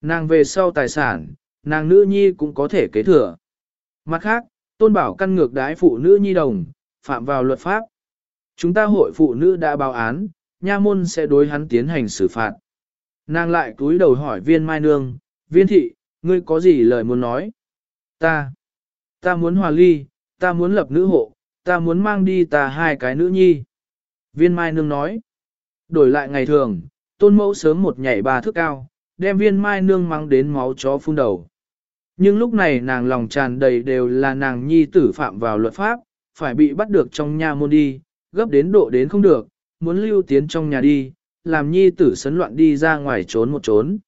Nàng về sau tài sản, nàng nữ nhi cũng có thể kế thừa. Mặt khác, tôn bảo căn ngược đái phụ nữ nhi đồng, phạm vào luật pháp. Chúng ta hội phụ nữ đã báo án, nha môn sẽ đối hắn tiến hành xử phạt. Nàng lại cúi đầu hỏi viên mai nương, viên thị, ngươi có gì lời muốn nói? Ta, ta muốn hòa ly, ta muốn lập nữ hộ, ta muốn mang đi ta hai cái nữ nhi. Viên mai nương nói, đổi lại ngày thường, tôn mẫu sớm một nhảy ba thước cao, đem viên mai nương mang đến máu chó phun đầu. Nhưng lúc này nàng lòng tràn đầy đều là nàng nhi tử phạm vào luật pháp, phải bị bắt được trong nhà môn đi, gấp đến độ đến không được, muốn lưu tiến trong nhà đi, làm nhi tử sấn loạn đi ra ngoài trốn một trốn.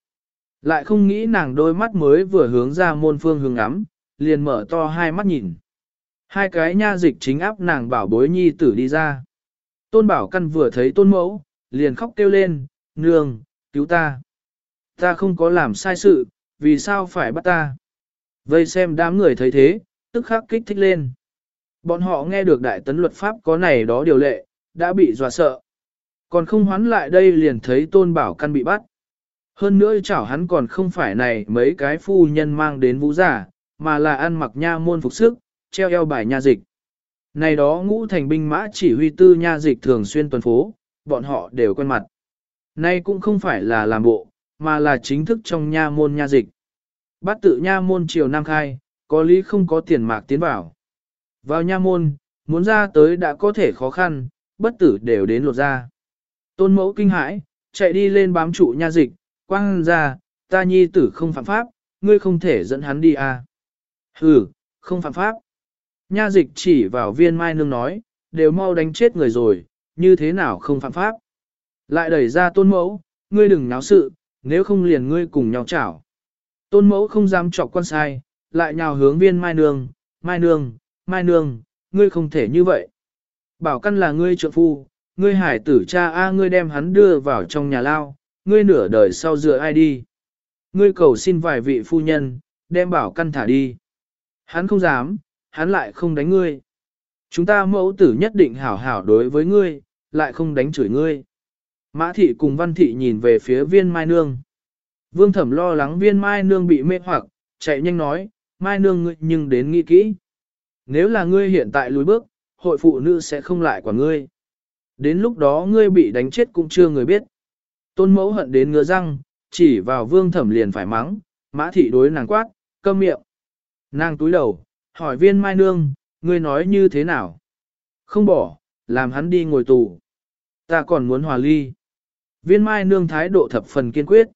Lại không nghĩ nàng đôi mắt mới vừa hướng ra môn phương hướng ngắm, liền mở to hai mắt nhìn. Hai cái nha dịch chính áp nàng bảo bối nhi tử đi ra. Tôn bảo căn vừa thấy tôn mẫu, liền khóc kêu lên, nương, cứu ta. Ta không có làm sai sự, vì sao phải bắt ta? Vây xem đám người thấy thế, tức khắc kích thích lên. Bọn họ nghe được đại tấn luật pháp có này đó điều lệ, đã bị dọa sợ. Còn không hoán lại đây liền thấy tôn bảo căn bị bắt. Hơn nữa chảo hắn còn không phải này mấy cái phu nhân mang đến vũ giả, mà là ăn mặc nha môn phục sức, treo eo bài nha dịch. Này đó ngũ thành binh mã chỉ huy tư nha dịch thường xuyên tuần phố, bọn họ đều quen mặt. Nay cũng không phải là làm bộ, mà là chính thức trong nha môn nha dịch. Bắt tự nha môn triều Nam Khai, có lý không có tiền mạc tiến vào. Vào nha môn, muốn ra tới đã có thể khó khăn, bất tử đều đến lột ra. Tôn mẫu kinh hãi, chạy đi lên bám trụ nha dịch, quang ra, ta nhi tử không phạm pháp, ngươi không thể dẫn hắn đi à. Ừ, không phạm pháp. Nha dịch chỉ vào viên mai nương nói, đều mau đánh chết người rồi, như thế nào không phạm pháp. Lại đẩy ra tôn mẫu, ngươi đừng náo sự, nếu không liền ngươi cùng nhau chảo. Tôn mẫu không dám chọc quan sai, lại nhào hướng viên mai nương, mai nương, mai nương, ngươi không thể như vậy. Bảo căn là ngươi trợ phu, ngươi hải tử cha A ngươi đem hắn đưa vào trong nhà lao, ngươi nửa đời sau dựa ai đi. Ngươi cầu xin vài vị phu nhân, đem bảo căn thả đi. Hắn không dám, hắn lại không đánh ngươi. Chúng ta mẫu tử nhất định hảo hảo đối với ngươi, lại không đánh chửi ngươi. Mã thị cùng văn thị nhìn về phía viên mai nương. Vương thẩm lo lắng viên mai nương bị mê hoặc, chạy nhanh nói, mai nương ngươi nhưng đến nghĩ kỹ. Nếu là ngươi hiện tại lùi bước, hội phụ nữ sẽ không lại quả ngươi. Đến lúc đó ngươi bị đánh chết cũng chưa người biết. Tôn mẫu hận đến ngứa răng, chỉ vào vương thẩm liền phải mắng, mã thị đối nàng quát, câm miệng. Nàng túi đầu, hỏi viên mai nương, ngươi nói như thế nào? Không bỏ, làm hắn đi ngồi tù. Ta còn muốn hòa ly. Viên mai nương thái độ thập phần kiên quyết.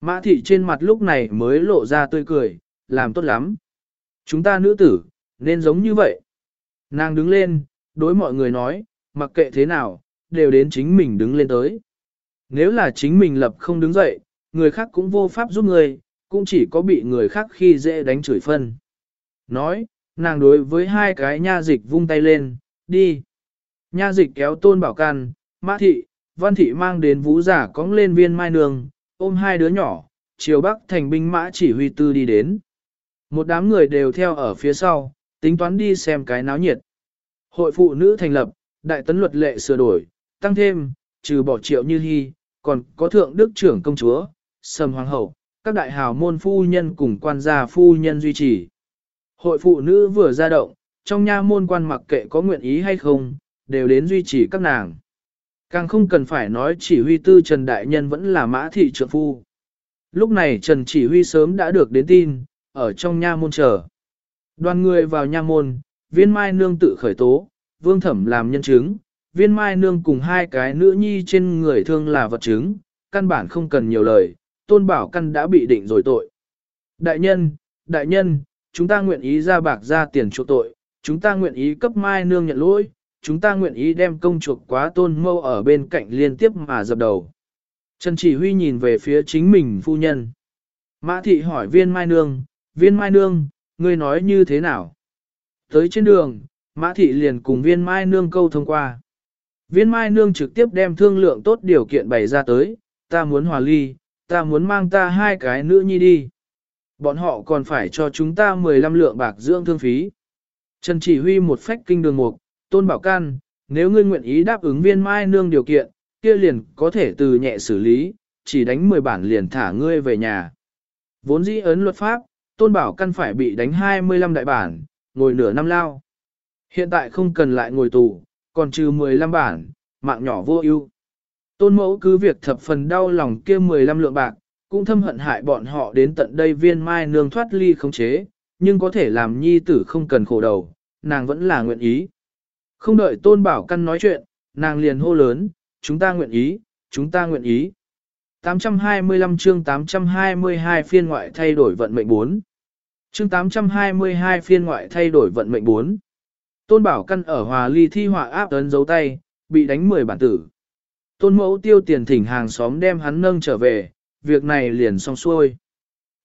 Mã thị trên mặt lúc này mới lộ ra tươi cười, làm tốt lắm. Chúng ta nữ tử, nên giống như vậy. Nàng đứng lên, đối mọi người nói, mặc kệ thế nào, đều đến chính mình đứng lên tới. Nếu là chính mình lập không đứng dậy, người khác cũng vô pháp giúp người, cũng chỉ có bị người khác khi dễ đánh chửi phân. Nói, nàng đối với hai cái nha dịch vung tay lên, đi. Nha dịch kéo tôn bảo can, mã thị, văn thị mang đến vũ giả cóng lên viên mai nương, ôm hai đứa nhỏ, chiều bắc thành binh mã chỉ huy tư đi đến. Một đám người đều theo ở phía sau, tính toán đi xem cái náo nhiệt. Hội phụ nữ thành lập, đại tấn luật lệ sửa đổi, tăng thêm, trừ bỏ triệu như hy, còn có thượng đức trưởng công chúa, sầm hoàng hậu, các đại hào môn phu nhân cùng quan gia phu nhân duy trì. Hội phụ nữ vừa ra động, trong nha môn quan mặc kệ có nguyện ý hay không, đều đến duy trì các nàng. Càng không cần phải nói chỉ huy tư Trần Đại Nhân vẫn là mã thị trượng phu. Lúc này Trần chỉ huy sớm đã được đến tin, ở trong nha môn chờ. Đoàn người vào nha môn, viên mai nương tự khởi tố, vương thẩm làm nhân chứng, viên mai nương cùng hai cái nữ nhi trên người thương là vật chứng, căn bản không cần nhiều lời, tôn bảo căn đã bị định rồi tội. Đại nhân, đại nhân, chúng ta nguyện ý ra bạc ra tiền chỗ tội, chúng ta nguyện ý cấp mai nương nhận lỗi, chúng ta nguyện ý đem công chuộc quá tôn mâu ở bên cạnh liên tiếp mà dập đầu. Trần Chỉ Huy nhìn về phía chính mình phu nhân. Mã thị hỏi viên mai nương, viên mai nương, ngươi nói như thế nào? Tới trên đường, Mã thị liền cùng viên mai nương câu thông qua. Viên mai nương trực tiếp đem thương lượng tốt điều kiện bày ra tới, ta muốn hòa ly, ta muốn mang ta hai cái nữ nhi đi. Bọn họ còn phải cho chúng ta 15 lượng bạc dưỡng thương phí. Trần chỉ huy một phách kinh đường mục, tôn bảo can, nếu ngươi nguyện ý đáp ứng viên mai nương điều kiện, kia liền có thể từ nhẹ xử lý, chỉ đánh 10 bản liền thả ngươi về nhà. Vốn dĩ ấn luật pháp, tôn bảo căn phải bị đánh 25 đại bản, ngồi nửa năm lao. Hiện tại không cần lại ngồi tù, còn trừ 15 bản, mạng nhỏ vô ưu. Tôn mẫu cứ việc thập phần đau lòng kia 15 lượng bạc, cũng thâm hận hại bọn họ đến tận đây viên mai nương thoát ly khống chế, nhưng có thể làm nhi tử không cần khổ đầu, nàng vẫn là nguyện ý. Không đợi tôn bảo căn nói chuyện, nàng liền hô lớn, chúng ta nguyện ý, chúng ta nguyện ý. 825 chương 822 phiên ngoại thay đổi vận mệnh 4. Chương 822 phiên ngoại thay đổi vận mệnh 4. Tôn Bảo Căn ở Hòa Ly thi họa áp ấn dấu tay, bị đánh 10 bản tử. Tôn Mẫu tiêu tiền thỉnh hàng xóm đem hắn nâng trở về, việc này liền xong xuôi.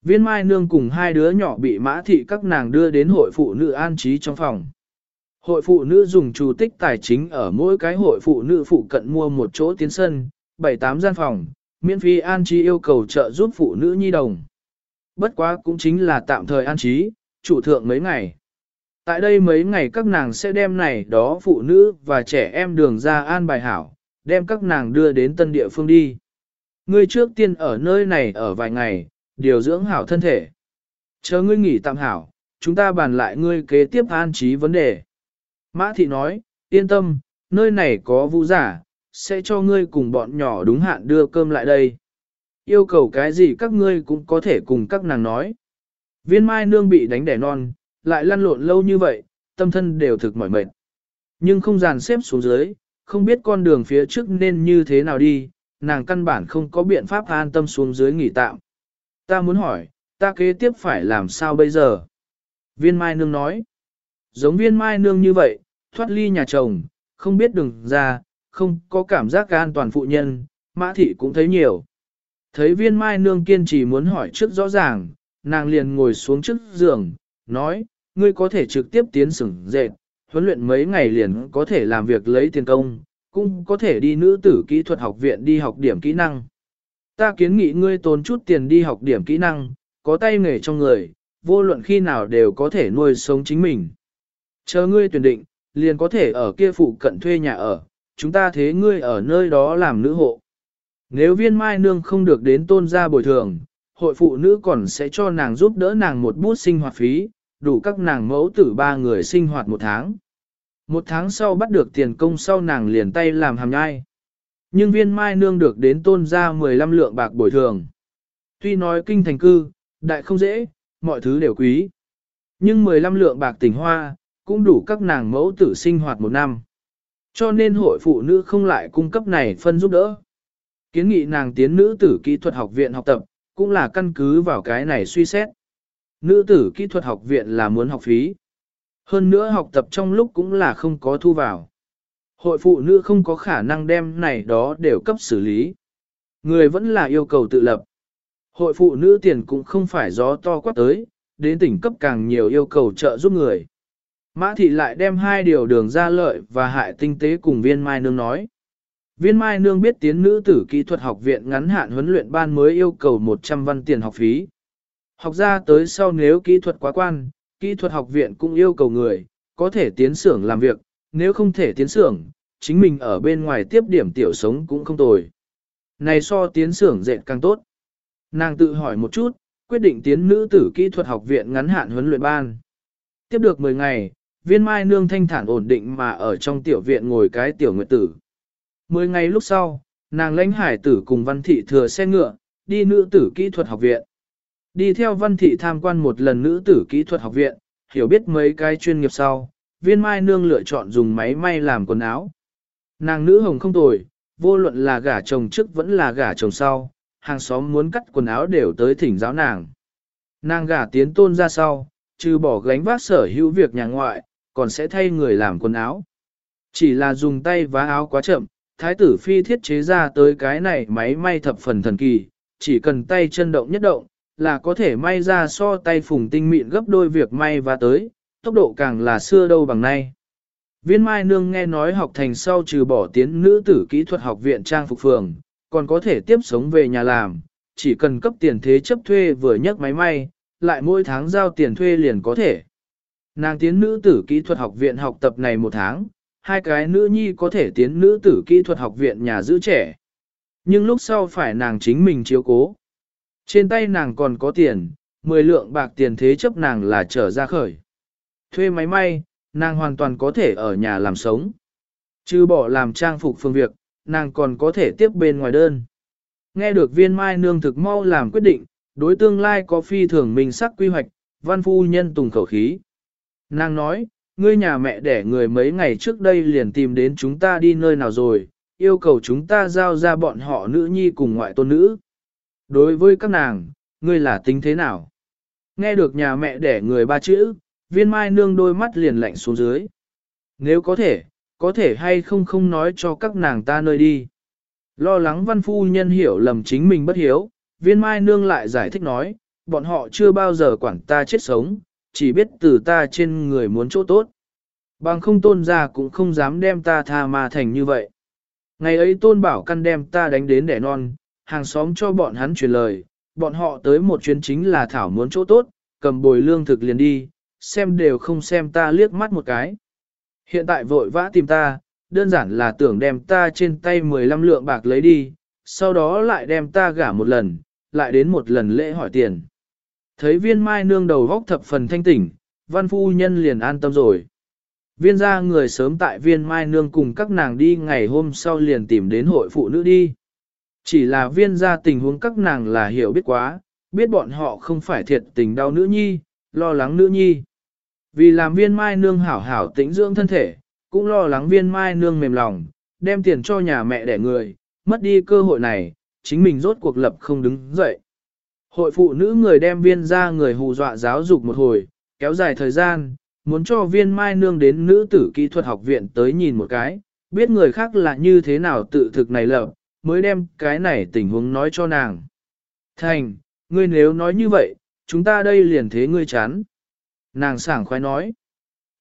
Viên Mai Nương cùng hai đứa nhỏ bị mã thị các nàng đưa đến hội phụ nữ an trí trong phòng. Hội phụ nữ dùng chủ tích tài chính ở mỗi cái hội phụ nữ phụ cận mua một chỗ tiến sân, 7-8 gian phòng, miễn phí an trí yêu cầu trợ giúp phụ nữ nhi đồng. Bất quá cũng chính là tạm thời an trí, chủ thượng mấy ngày. Tại đây mấy ngày các nàng sẽ đem này đó phụ nữ và trẻ em đường ra an bài hảo, đem các nàng đưa đến tân địa phương đi. Ngươi trước tiên ở nơi này ở vài ngày, điều dưỡng hảo thân thể. Chờ ngươi nghỉ tạm hảo, chúng ta bàn lại ngươi kế tiếp an trí vấn đề. Mã thị nói, yên tâm, nơi này có vũ giả, sẽ cho ngươi cùng bọn nhỏ đúng hạn đưa cơm lại đây. Yêu cầu cái gì các ngươi cũng có thể cùng các nàng nói. Viên mai nương bị đánh đẻ non, lại lăn lộn lâu như vậy, tâm thân đều thực mỏi mệt. Nhưng không dàn xếp xuống dưới, không biết con đường phía trước nên như thế nào đi, nàng căn bản không có biện pháp an tâm xuống dưới nghỉ tạm. Ta muốn hỏi, ta kế tiếp phải làm sao bây giờ? Viên Mai Nương nói, giống viên Mai Nương như vậy, thoát ly nhà chồng, không biết đường ra, không có cảm giác an toàn phụ nhân, mã thị cũng thấy nhiều. Thấy viên Mai Nương kiên trì muốn hỏi trước rõ ràng, nàng liền ngồi xuống trước giường, nói, ngươi có thể trực tiếp tiến sửng dệt, huấn luyện mấy ngày liền có thể làm việc lấy tiền công, cũng có thể đi nữ tử kỹ thuật học viện đi học điểm kỹ năng. Ta kiến nghị ngươi tốn chút tiền đi học điểm kỹ năng, có tay nghề trong người, vô luận khi nào đều có thể nuôi sống chính mình. Chờ ngươi tuyển định, liền có thể ở kia phụ cận thuê nhà ở, chúng ta thế ngươi ở nơi đó làm nữ hộ. Nếu viên mai nương không được đến tôn gia bồi thường, hội phụ nữ còn sẽ cho nàng giúp đỡ nàng một bút sinh hoạt phí, đủ các nàng mẫu tử ba người sinh hoạt một tháng. Một tháng sau bắt được tiền công sau nàng liền tay làm hàm nhai. Nhưng viên mai nương được đến tôn ra 15 lượng bạc bồi thường. Tuy nói kinh thành cư, đại không dễ, mọi thứ đều quý. Nhưng 15 lượng bạc tỉnh hoa, cũng đủ các nàng mẫu tử sinh hoạt một năm. Cho nên hội phụ nữ không lại cung cấp này phân giúp đỡ. Kiến nghị nàng tiến nữ tử kỹ thuật học viện học tập, cũng là căn cứ vào cái này suy xét. Nữ tử kỹ thuật học viện là muốn học phí. Hơn nữa học tập trong lúc cũng là không có thu vào. Hội phụ nữ không có khả năng đem này đó đều cấp xử lý. Người vẫn là yêu cầu tự lập. Hội phụ nữ tiền cũng không phải gió to quát tới, đến tỉnh cấp càng nhiều yêu cầu trợ giúp người. Mã thị lại đem hai điều đường ra lợi và hại tinh tế cùng viên mai nương nói. Viên mai nương biết tiến nữ tử kỹ thuật học viện ngắn hạn huấn luyện ban mới yêu cầu 100 văn tiền học phí. Học ra tới sau nếu kỹ thuật quá quan, kỹ thuật học viện cũng yêu cầu người, có thể tiến xưởng làm việc, nếu không thể tiến xưởng, chính mình ở bên ngoài tiếp điểm tiểu sống cũng không tồi. Này so tiến xưởng dệt càng tốt. Nàng tự hỏi một chút, quyết định tiến nữ tử kỹ thuật học viện ngắn hạn huấn luyện ban. Tiếp được 10 ngày, viên mai nương thanh thản ổn định mà ở trong tiểu viện ngồi cái tiểu nguyệt tử. 10 ngày lúc sau, nàng lãnh hải tử cùng văn thị thừa xe ngựa, đi nữ tử kỹ thuật học viện. Đi theo văn thị tham quan một lần nữ tử kỹ thuật học viện, hiểu biết mấy cái chuyên nghiệp sau, viên mai nương lựa chọn dùng máy may làm quần áo. Nàng nữ hồng không tồi, vô luận là gả chồng trước vẫn là gả chồng sau, hàng xóm muốn cắt quần áo đều tới thỉnh giáo nàng. Nàng gả tiến tôn ra sau, trừ bỏ gánh vác sở hữu việc nhà ngoại, còn sẽ thay người làm quần áo. Chỉ là dùng tay vá áo quá chậm, thái tử phi thiết chế ra tới cái này máy may thập phần thần kỳ, chỉ cần tay chân động nhất động, là có thể may ra so tay phùng tinh mịn gấp đôi việc may và tới, tốc độ càng là xưa đâu bằng nay. Viên Mai Nương nghe nói học thành sau trừ bỏ tiến nữ tử kỹ thuật học viện trang phục phường, còn có thể tiếp sống về nhà làm, chỉ cần cấp tiền thế chấp thuê vừa nhấc máy may, lại mỗi tháng giao tiền thuê liền có thể. Nàng tiến nữ tử kỹ thuật học viện học tập này một tháng, hai cái nữ nhi có thể tiến nữ tử kỹ thuật học viện nhà giữ trẻ. Nhưng lúc sau phải nàng chính mình chiếu cố. Trên tay nàng còn có tiền, 10 lượng bạc tiền thế chấp nàng là trở ra khởi. Thuê máy may, nàng hoàn toàn có thể ở nhà làm sống. Chứ bỏ làm trang phục phương việc, nàng còn có thể tiếp bên ngoài đơn. Nghe được viên mai nương thực mau làm quyết định, đối tương lai có phi thường mình sắc quy hoạch, văn phu nhân tùng khẩu khí. Nàng nói, ngươi nhà mẹ đẻ người mấy ngày trước đây liền tìm đến chúng ta đi nơi nào rồi, yêu cầu chúng ta giao ra bọn họ nữ nhi cùng ngoại tôn nữ. Đối với các nàng, ngươi là tính thế nào? Nghe được nhà mẹ đẻ người ba chữ, viên mai nương đôi mắt liền lạnh xuống dưới. Nếu có thể, có thể hay không không nói cho các nàng ta nơi đi. Lo lắng văn phu nhân hiểu lầm chính mình bất hiếu, viên mai nương lại giải thích nói, bọn họ chưa bao giờ quản ta chết sống, chỉ biết từ ta trên người muốn chỗ tốt. Bằng không tôn ra cũng không dám đem ta tha mà thành như vậy. Ngày ấy tôn bảo căn đem ta đánh đến đẻ non, hàng xóm cho bọn hắn truyền lời, bọn họ tới một chuyến chính là thảo muốn chỗ tốt, cầm bồi lương thực liền đi, xem đều không xem ta liếc mắt một cái. Hiện tại vội vã tìm ta, đơn giản là tưởng đem ta trên tay 15 lượng bạc lấy đi, sau đó lại đem ta gả một lần, lại đến một lần lễ hỏi tiền. Thấy viên mai nương đầu góc thập phần thanh tỉnh, văn phu nhân liền an tâm rồi. Viên ra người sớm tại viên mai nương cùng các nàng đi ngày hôm sau liền tìm đến hội phụ nữ đi. Chỉ là viên gia tình huống các nàng là hiểu biết quá, biết bọn họ không phải thiệt tình đau nữ nhi, lo lắng nữ nhi. Vì làm viên mai nương hảo hảo tĩnh dưỡng thân thể, cũng lo lắng viên mai nương mềm lòng, đem tiền cho nhà mẹ đẻ người, mất đi cơ hội này, chính mình rốt cuộc lập không đứng dậy. Hội phụ nữ người đem viên ra người hù dọa giáo dục một hồi, kéo dài thời gian, muốn cho viên mai nương đến nữ tử kỹ thuật học viện tới nhìn một cái, biết người khác là như thế nào tự thực này lập, mới đem cái này tình huống nói cho nàng. Thành, ngươi nếu nói như vậy, chúng ta đây liền thế ngươi chán. Nàng sảng khoái nói.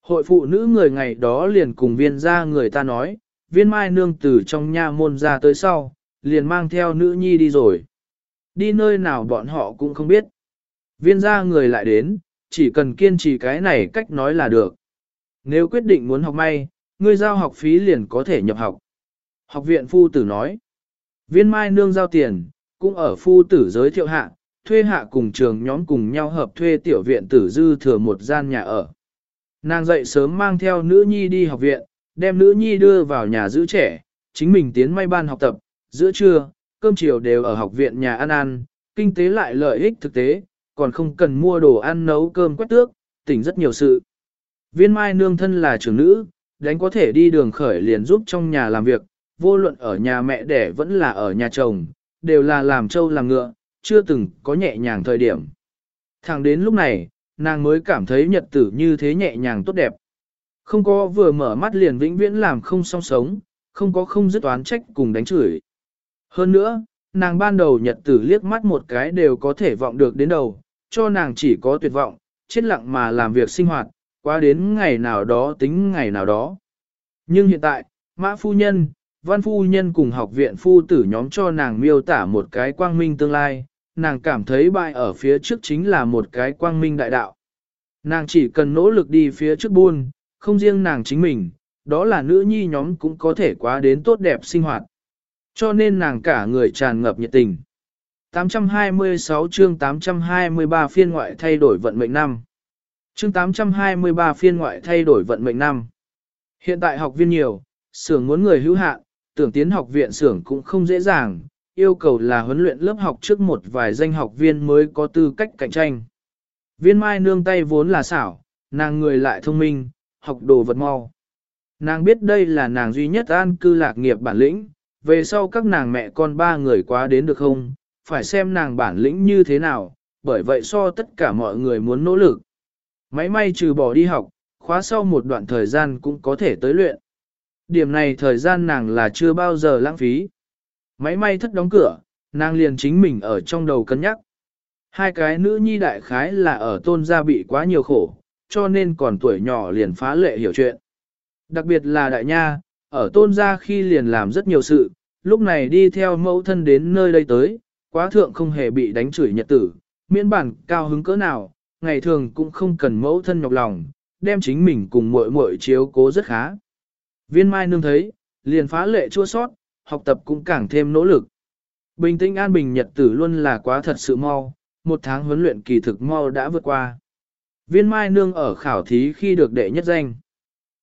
Hội phụ nữ người ngày đó liền cùng viên ra người ta nói, viên mai nương từ trong nha môn ra tới sau, liền mang theo nữ nhi đi rồi. Đi nơi nào bọn họ cũng không biết. Viên ra người lại đến, chỉ cần kiên trì cái này cách nói là được. Nếu quyết định muốn học may, ngươi giao học phí liền có thể nhập học. Học viện phu tử nói. Viên mai nương giao tiền, cũng ở phu tử giới thiệu hạ, thuê hạ cùng trường nhóm cùng nhau hợp thuê tiểu viện tử dư thừa một gian nhà ở. Nàng dậy sớm mang theo nữ nhi đi học viện, đem nữ nhi đưa vào nhà giữ trẻ, chính mình tiến may ban học tập, giữa trưa, cơm chiều đều ở học viện nhà ăn ăn, kinh tế lại lợi ích thực tế, còn không cần mua đồ ăn nấu cơm quét tước, tỉnh rất nhiều sự. Viên mai nương thân là trưởng nữ, đánh có thể đi đường khởi liền giúp trong nhà làm việc, vô luận ở nhà mẹ đẻ vẫn là ở nhà chồng, đều là làm trâu làm ngựa, chưa từng có nhẹ nhàng thời điểm. Thẳng đến lúc này, nàng mới cảm thấy nhật tử như thế nhẹ nhàng tốt đẹp. Không có vừa mở mắt liền vĩnh viễn làm không song sống, không có không dứt toán trách cùng đánh chửi. Hơn nữa, nàng ban đầu nhật tử liếc mắt một cái đều có thể vọng được đến đầu, cho nàng chỉ có tuyệt vọng, chết lặng mà làm việc sinh hoạt, qua đến ngày nào đó tính ngày nào đó. Nhưng hiện tại, Mã Phu Nhân, Văn Phu Nhân cùng học viện phu tử nhóm cho nàng miêu tả một cái quang minh tương lai, nàng cảm thấy bại ở phía trước chính là một cái quang minh đại đạo. Nàng chỉ cần nỗ lực đi phía trước buôn, không riêng nàng chính mình, đó là nữ nhi nhóm cũng có thể quá đến tốt đẹp sinh hoạt. Cho nên nàng cả người tràn ngập nhiệt tình. 826 chương 823 phiên ngoại thay đổi vận mệnh năm. Chương 823 phiên ngoại thay đổi vận mệnh năm. Hiện tại học viên nhiều, xưởng muốn người hữu hạn, tưởng tiến học viện xưởng cũng không dễ dàng, yêu cầu là huấn luyện lớp học trước một vài danh học viên mới có tư cách cạnh tranh. Viên mai nương tay vốn là xảo, nàng người lại thông minh, học đồ vật mau. Nàng biết đây là nàng duy nhất an cư lạc nghiệp bản lĩnh, về sau các nàng mẹ con ba người quá đến được không, phải xem nàng bản lĩnh như thế nào, bởi vậy so tất cả mọi người muốn nỗ lực. Máy may trừ bỏ đi học, khóa sau một đoạn thời gian cũng có thể tới luyện. Điểm này thời gian nàng là chưa bao giờ lãng phí. Máy may thất đóng cửa, nàng liền chính mình ở trong đầu cân nhắc. Hai cái nữ nhi đại khái là ở tôn gia bị quá nhiều khổ, cho nên còn tuổi nhỏ liền phá lệ hiểu chuyện. Đặc biệt là đại nha, ở tôn gia khi liền làm rất nhiều sự, lúc này đi theo mẫu thân đến nơi đây tới, quá thượng không hề bị đánh chửi nhật tử, miễn bản cao hứng cỡ nào, ngày thường cũng không cần mẫu thân nhọc lòng, đem chính mình cùng muội muội chiếu cố rất khá. Viên mai nương thấy, liền phá lệ chua sót, học tập cũng càng thêm nỗ lực. Bình tĩnh an bình nhật tử luôn là quá thật sự mau, một tháng huấn luyện kỳ thực mau đã vượt qua. Viên mai nương ở khảo thí khi được đệ nhất danh.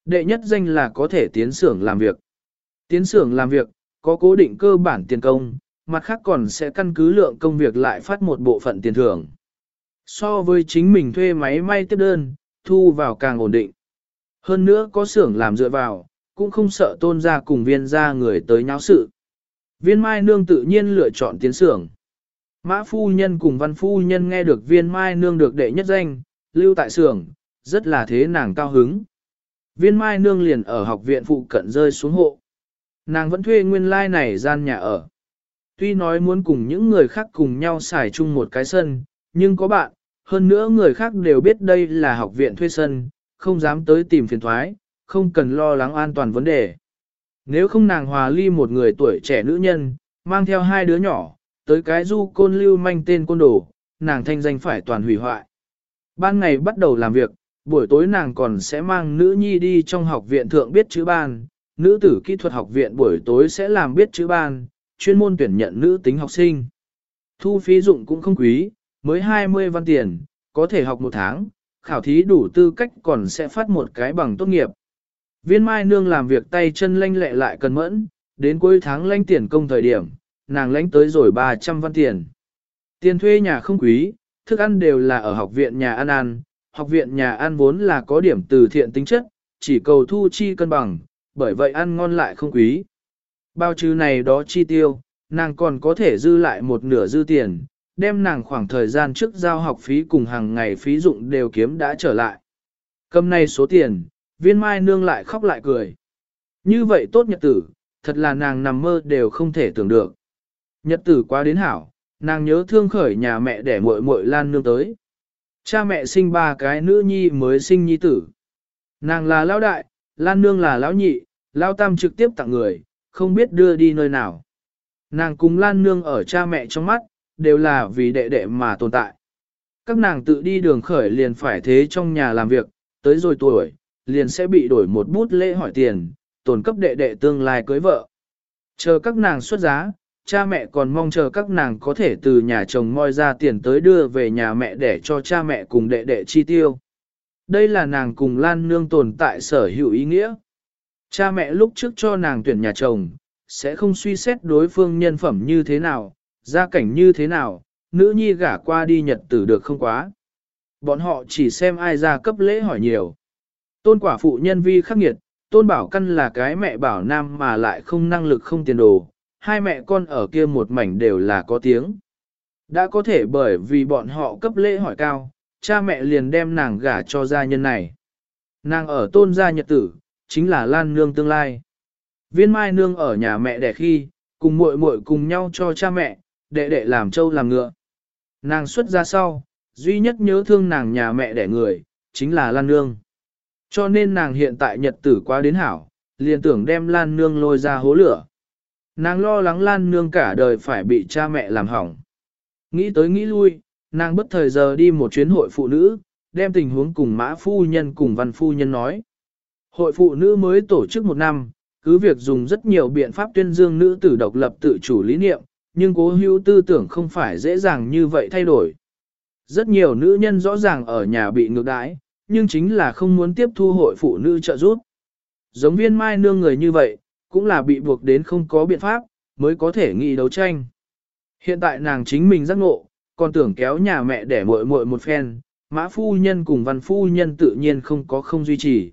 Đệ nhất danh là có thể tiến xưởng làm việc. Tiến xưởng làm việc, có cố định cơ bản tiền công, mặt khác còn sẽ căn cứ lượng công việc lại phát một bộ phận tiền thưởng. So với chính mình thuê máy may tiếp đơn, thu vào càng ổn định. Hơn nữa có xưởng làm dựa vào, cũng không sợ tôn ra cùng viên ra người tới nháo sự. Viên mai nương tự nhiên lựa chọn tiến sưởng Mã phu nhân cùng văn phu nhân nghe được viên mai nương được đệ nhất danh, lưu tại sưởng rất là thế nàng cao hứng. Viên mai nương liền ở học viện phụ cận rơi xuống hộ. Nàng vẫn thuê nguyên lai like này gian nhà ở. Tuy nói muốn cùng những người khác cùng nhau xài chung một cái sân, nhưng có bạn, hơn nữa người khác đều biết đây là học viện thuê sân, không dám tới tìm phiền thoái, không cần lo lắng an toàn vấn đề. Nếu không nàng hòa ly một người tuổi trẻ nữ nhân, mang theo hai đứa nhỏ, tới cái du côn lưu manh tên côn đồ, nàng thanh danh phải toàn hủy hoại. Ban ngày bắt đầu làm việc, buổi tối nàng còn sẽ mang nữ nhi đi trong học viện thượng biết chữ ban, nữ tử kỹ thuật học viện buổi tối sẽ làm biết chữ ban, chuyên môn tuyển nhận nữ tính học sinh. Thu phí dụng cũng không quý, mới 20 văn tiền, có thể học một tháng, khảo thí đủ tư cách còn sẽ phát một cái bằng tốt nghiệp. Viên Mai Nương làm việc tay chân lanh lẹ lại cần mẫn, đến cuối tháng lanh tiền công thời điểm, nàng lãnh tới rồi 300 văn tiền. Tiền thuê nhà không quý, thức ăn đều là ở học viện nhà ăn ăn, học viện nhà ăn vốn là có điểm từ thiện tính chất, chỉ cầu thu chi cân bằng, bởi vậy ăn ngon lại không quý. Bao trừ này đó chi tiêu, nàng còn có thể dư lại một nửa dư tiền, đem nàng khoảng thời gian trước giao học phí cùng hàng ngày phí dụng đều kiếm đã trở lại. Cầm này số tiền, viên mai nương lại khóc lại cười. Như vậy tốt nhật tử, thật là nàng nằm mơ đều không thể tưởng được. Nhật tử quá đến hảo, nàng nhớ thương khởi nhà mẹ để muội muội lan nương tới. Cha mẹ sinh ba cái nữ nhi mới sinh nhi tử. Nàng là lão đại, lan nương là lão nhị, lão tam trực tiếp tặng người, không biết đưa đi nơi nào. Nàng cùng lan nương ở cha mẹ trong mắt, đều là vì đệ đệ mà tồn tại. Các nàng tự đi đường khởi liền phải thế trong nhà làm việc, tới rồi tuổi, liền sẽ bị đổi một bút lễ hỏi tiền, tổn cấp đệ đệ tương lai cưới vợ. Chờ các nàng xuất giá, cha mẹ còn mong chờ các nàng có thể từ nhà chồng moi ra tiền tới đưa về nhà mẹ để cho cha mẹ cùng đệ đệ chi tiêu. Đây là nàng cùng Lan Nương tồn tại sở hữu ý nghĩa. Cha mẹ lúc trước cho nàng tuyển nhà chồng, sẽ không suy xét đối phương nhân phẩm như thế nào, gia cảnh như thế nào, nữ nhi gả qua đi nhật tử được không quá. Bọn họ chỉ xem ai ra cấp lễ hỏi nhiều. Tôn quả phụ nhân vi khắc nghiệt, tôn bảo căn là cái mẹ bảo nam mà lại không năng lực không tiền đồ, hai mẹ con ở kia một mảnh đều là có tiếng. Đã có thể bởi vì bọn họ cấp lễ hỏi cao, cha mẹ liền đem nàng gả cho gia nhân này. Nàng ở tôn gia nhật tử, chính là Lan Nương tương lai. Viên Mai Nương ở nhà mẹ đẻ khi, cùng muội muội cùng nhau cho cha mẹ, đệ đệ làm trâu làm ngựa. Nàng xuất ra sau, duy nhất nhớ thương nàng nhà mẹ đẻ người, chính là Lan Nương. Cho nên nàng hiện tại nhật tử quá đến hảo, liền tưởng đem Lan Nương lôi ra hố lửa. Nàng lo lắng Lan Nương cả đời phải bị cha mẹ làm hỏng. Nghĩ tới nghĩ lui, nàng bất thời giờ đi một chuyến hội phụ nữ, đem tình huống cùng mã phu nhân cùng văn phu nhân nói. Hội phụ nữ mới tổ chức một năm, cứ việc dùng rất nhiều biện pháp tuyên dương nữ tử độc lập tự chủ lý niệm, nhưng cố hữu tư tưởng không phải dễ dàng như vậy thay đổi. Rất nhiều nữ nhân rõ ràng ở nhà bị ngược đãi, nhưng chính là không muốn tiếp thu hội phụ nữ trợ giúp. Giống viên mai nương người như vậy, cũng là bị buộc đến không có biện pháp, mới có thể nghị đấu tranh. Hiện tại nàng chính mình giác ngộ, còn tưởng kéo nhà mẹ để muội muội một phen, mã phu nhân cùng văn phu nhân tự nhiên không có không duy trì.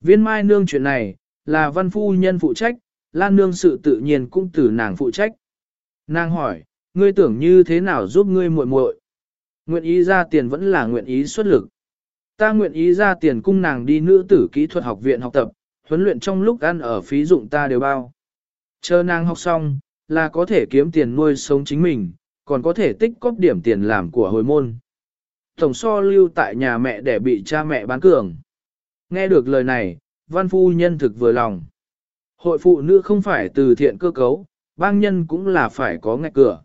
Viên mai nương chuyện này, là văn phu nhân phụ trách, lan nương sự tự nhiên cũng từ nàng phụ trách. Nàng hỏi, ngươi tưởng như thế nào giúp ngươi muội muội? Nguyện ý ra tiền vẫn là nguyện ý xuất lực. Ta nguyện ý ra tiền cung nàng đi nữ tử kỹ thuật học viện học tập, huấn luyện trong lúc ăn ở phí dụng ta đều bao. Chờ nàng học xong, là có thể kiếm tiền nuôi sống chính mình, còn có thể tích cóp điểm tiền làm của hồi môn. Tổng so lưu tại nhà mẹ để bị cha mẹ bán cường. Nghe được lời này, văn phu nhân thực vừa lòng. Hội phụ nữ không phải từ thiện cơ cấu, bang nhân cũng là phải có ngạch cửa.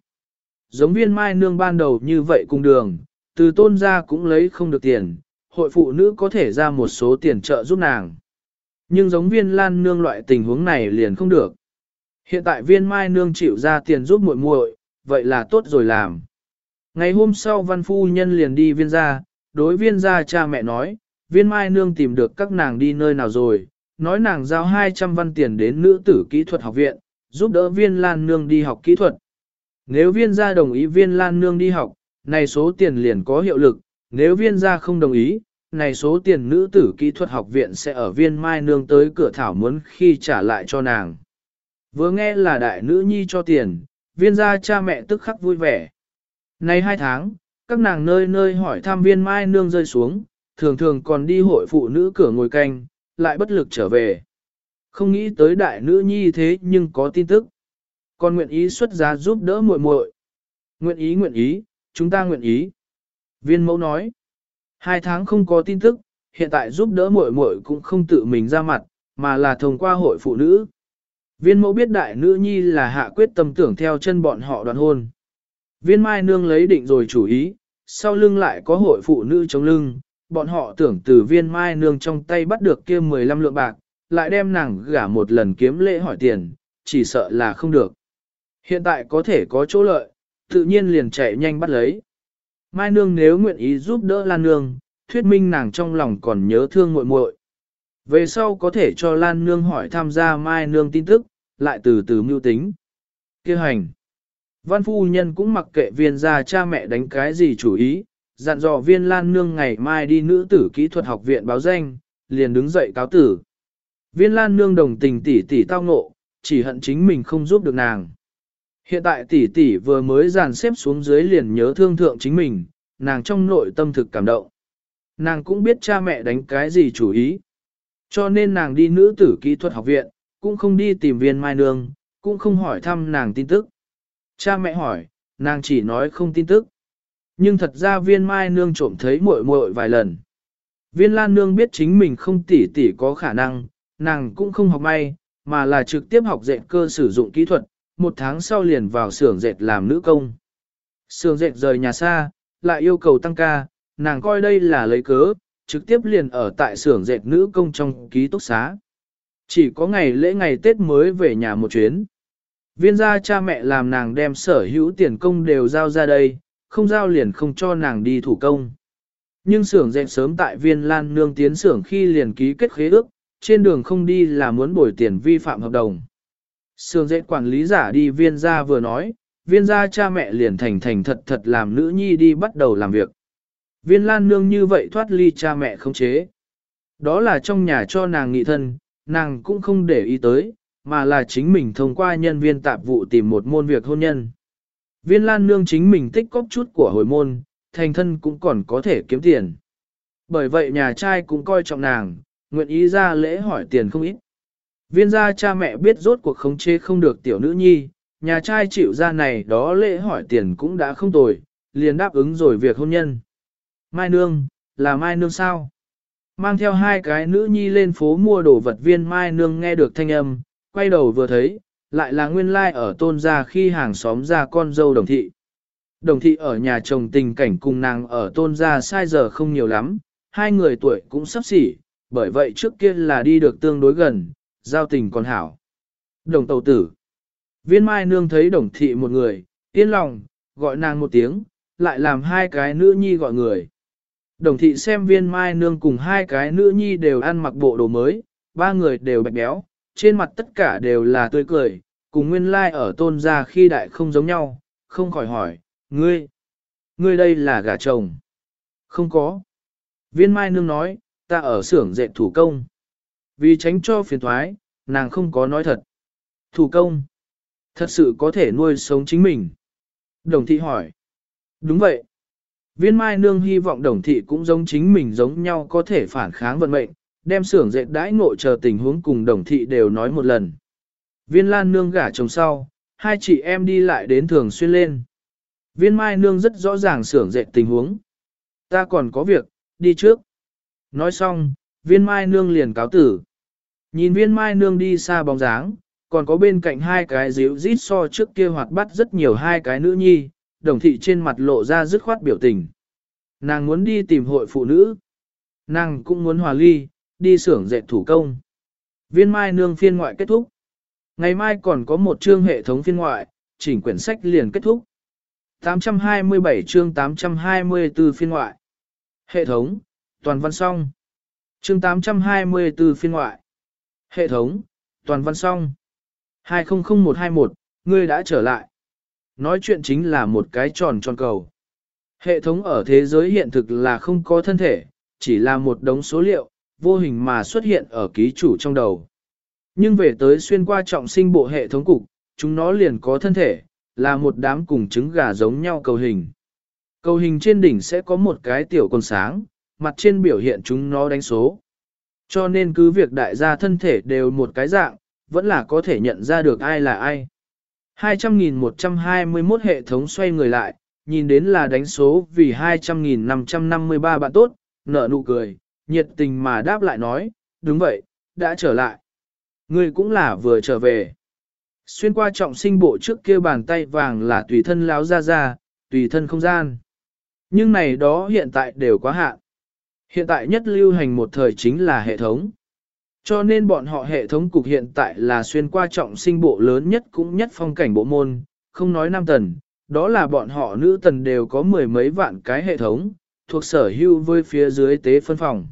Giống viên mai nương ban đầu như vậy cùng đường, từ tôn ra cũng lấy không được tiền, hội phụ nữ có thể ra một số tiền trợ giúp nàng. Nhưng giống viên lan nương loại tình huống này liền không được. Hiện tại viên mai nương chịu ra tiền giúp muội muội, vậy là tốt rồi làm. Ngày hôm sau văn phu nhân liền đi viên gia, đối viên gia cha mẹ nói, viên mai nương tìm được các nàng đi nơi nào rồi, nói nàng giao 200 văn tiền đến nữ tử kỹ thuật học viện, giúp đỡ viên lan nương đi học kỹ thuật. Nếu viên gia đồng ý viên lan nương đi học, này số tiền liền có hiệu lực, nếu viên gia không đồng ý, này số tiền nữ tử kỹ thuật học viện sẽ ở viên mai nương tới cửa thảo muốn khi trả lại cho nàng. Vừa nghe là đại nữ nhi cho tiền, viên gia cha mẹ tức khắc vui vẻ. Nay hai tháng, các nàng nơi nơi hỏi thăm viên mai nương rơi xuống, thường thường còn đi hội phụ nữ cửa ngồi canh, lại bất lực trở về. Không nghĩ tới đại nữ nhi thế nhưng có tin tức. Còn nguyện ý xuất giá giúp đỡ muội muội. Nguyện ý nguyện ý, chúng ta nguyện ý. Viên mẫu nói, hai tháng không có tin tức, hiện tại giúp đỡ muội muội cũng không tự mình ra mặt, mà là thông qua hội phụ nữ. Viên mẫu biết đại nữ nhi là hạ quyết tâm tưởng theo chân bọn họ đoàn hôn. Viên mai nương lấy định rồi chủ ý, sau lưng lại có hội phụ nữ chống lưng, bọn họ tưởng từ viên mai nương trong tay bắt được kia 15 lượng bạc, lại đem nàng gả một lần kiếm lễ hỏi tiền, chỉ sợ là không được. Hiện tại có thể có chỗ lợi, tự nhiên liền chạy nhanh bắt lấy. Mai nương nếu nguyện ý giúp đỡ Lan nương, thuyết minh nàng trong lòng còn nhớ thương muội muội. Về sau có thể cho Lan nương hỏi tham gia Mai nương tin tức, lại từ từ mưu tính. Kêu hành. Văn phu nhân cũng mặc kệ viên gia cha mẹ đánh cái gì chủ ý, dặn dò viên lan nương ngày mai đi nữ tử kỹ thuật học viện báo danh, liền đứng dậy cáo tử. Viên lan nương đồng tình tỷ tỷ tao ngộ, chỉ hận chính mình không giúp được nàng. Hiện tại tỷ tỷ vừa mới dàn xếp xuống dưới liền nhớ thương thượng chính mình, nàng trong nội tâm thực cảm động. Nàng cũng biết cha mẹ đánh cái gì chủ ý. Cho nên nàng đi nữ tử kỹ thuật học viện, cũng không đi tìm viên mai nương, cũng không hỏi thăm nàng tin tức. Cha mẹ hỏi, nàng chỉ nói không tin tức. Nhưng thật ra viên mai nương trộm thấy muội muội vài lần. Viên lan nương biết chính mình không tỉ tỉ có khả năng, nàng cũng không học may, mà là trực tiếp học dệt cơ sử dụng kỹ thuật, một tháng sau liền vào xưởng dệt làm nữ công. Xưởng dệt rời nhà xa, lại yêu cầu tăng ca, nàng coi đây là lấy cớ, trực tiếp liền ở tại xưởng dệt nữ công trong ký túc xá. Chỉ có ngày lễ ngày Tết mới về nhà một chuyến. Viên gia cha mẹ làm nàng đem sở hữu tiền công đều giao ra đây, không giao liền không cho nàng đi thủ công. Nhưng xưởng dệt sớm tại viên lan nương tiến xưởng khi liền ký kết khế ước, trên đường không đi là muốn bồi tiền vi phạm hợp đồng. Sương dễ quản lý giả đi viên gia vừa nói, viên gia cha mẹ liền thành thành thật thật làm nữ nhi đi bắt đầu làm việc. Viên lan nương như vậy thoát ly cha mẹ không chế. Đó là trong nhà cho nàng nghị thân, nàng cũng không để ý tới, mà là chính mình thông qua nhân viên tạp vụ tìm một môn việc hôn nhân. Viên lan nương chính mình tích cóp chút của hồi môn, thành thân cũng còn có thể kiếm tiền. Bởi vậy nhà trai cũng coi trọng nàng, nguyện ý ra lễ hỏi tiền không ít. Viên gia cha mẹ biết rốt cuộc khống chế không được tiểu nữ nhi, nhà trai chịu ra này đó lễ hỏi tiền cũng đã không tồi, liền đáp ứng rồi việc hôn nhân. Mai nương, là mai nương sao? Mang theo hai cái nữ nhi lên phố mua đồ vật viên mai nương nghe được thanh âm, quay đầu vừa thấy, lại là nguyên lai like ở tôn gia khi hàng xóm ra con dâu đồng thị. Đồng thị ở nhà chồng tình cảnh cùng nàng ở tôn gia sai giờ không nhiều lắm, hai người tuổi cũng sắp xỉ, bởi vậy trước kia là đi được tương đối gần, giao tình còn hảo. Đồng tàu tử. Viên mai nương thấy đồng thị một người, yên lòng, gọi nàng một tiếng, lại làm hai cái nữ nhi gọi người. Đồng thị xem viên mai nương cùng hai cái nữ nhi đều ăn mặc bộ đồ mới, ba người đều bạch béo, trên mặt tất cả đều là tươi cười, cùng nguyên lai like ở tôn gia khi đại không giống nhau, không khỏi hỏi, ngươi, ngươi đây là gà chồng. Không có. Viên mai nương nói, ta ở xưởng dệt thủ công. Vì tránh cho phiền thoái, nàng không có nói thật. Thủ công. Thật sự có thể nuôi sống chính mình. Đồng thị hỏi. Đúng vậy. Viên mai nương hy vọng đồng thị cũng giống chính mình giống nhau có thể phản kháng vận mệnh, đem xưởng dệt đãi ngộ chờ tình huống cùng đồng thị đều nói một lần. Viên lan nương gả chồng sau, hai chị em đi lại đến thường xuyên lên. Viên mai nương rất rõ ràng xưởng dệt tình huống. Ta còn có việc, đi trước. Nói xong, viên mai nương liền cáo tử. Nhìn viên mai nương đi xa bóng dáng, còn có bên cạnh hai cái díu rít so trước kia hoạt bắt rất nhiều hai cái nữ nhi, đồng thị trên mặt lộ ra dứt khoát biểu tình. Nàng muốn đi tìm hội phụ nữ. Nàng cũng muốn hòa ly, đi xưởng dệt thủ công. Viên mai nương phiên ngoại kết thúc. Ngày mai còn có một chương hệ thống phiên ngoại, chỉnh quyển sách liền kết thúc. 827 chương 824 phiên ngoại. Hệ thống, toàn văn xong. Chương 824 phiên ngoại. Hệ thống, toàn văn xong. 200121, ngươi đã trở lại. Nói chuyện chính là một cái tròn tròn cầu. Hệ thống ở thế giới hiện thực là không có thân thể, chỉ là một đống số liệu, vô hình mà xuất hiện ở ký chủ trong đầu. Nhưng về tới xuyên qua trọng sinh bộ hệ thống cục, chúng nó liền có thân thể, là một đám cùng trứng gà giống nhau cầu hình. Cầu hình trên đỉnh sẽ có một cái tiểu con sáng, mặt trên biểu hiện chúng nó đánh số. Cho nên cứ việc đại gia thân thể đều một cái dạng, vẫn là có thể nhận ra được ai là ai. 200.121 hệ thống xoay người lại, nhìn đến là đánh số vì 200.553 bạn tốt, nở nụ cười, nhiệt tình mà đáp lại nói, đúng vậy, đã trở lại. Ngươi cũng là vừa trở về. Xuyên qua trọng sinh bộ trước kia bàn tay vàng là tùy thân láo ra ra, tùy thân không gian. Nhưng này đó hiện tại đều quá hạn. Hiện tại nhất lưu hành một thời chính là hệ thống. Cho nên bọn họ hệ thống cục hiện tại là xuyên qua trọng sinh bộ lớn nhất cũng nhất phong cảnh bộ môn, không nói nam tần, đó là bọn họ nữ tần đều có mười mấy vạn cái hệ thống, thuộc sở hữu với phía dưới tế phân phòng.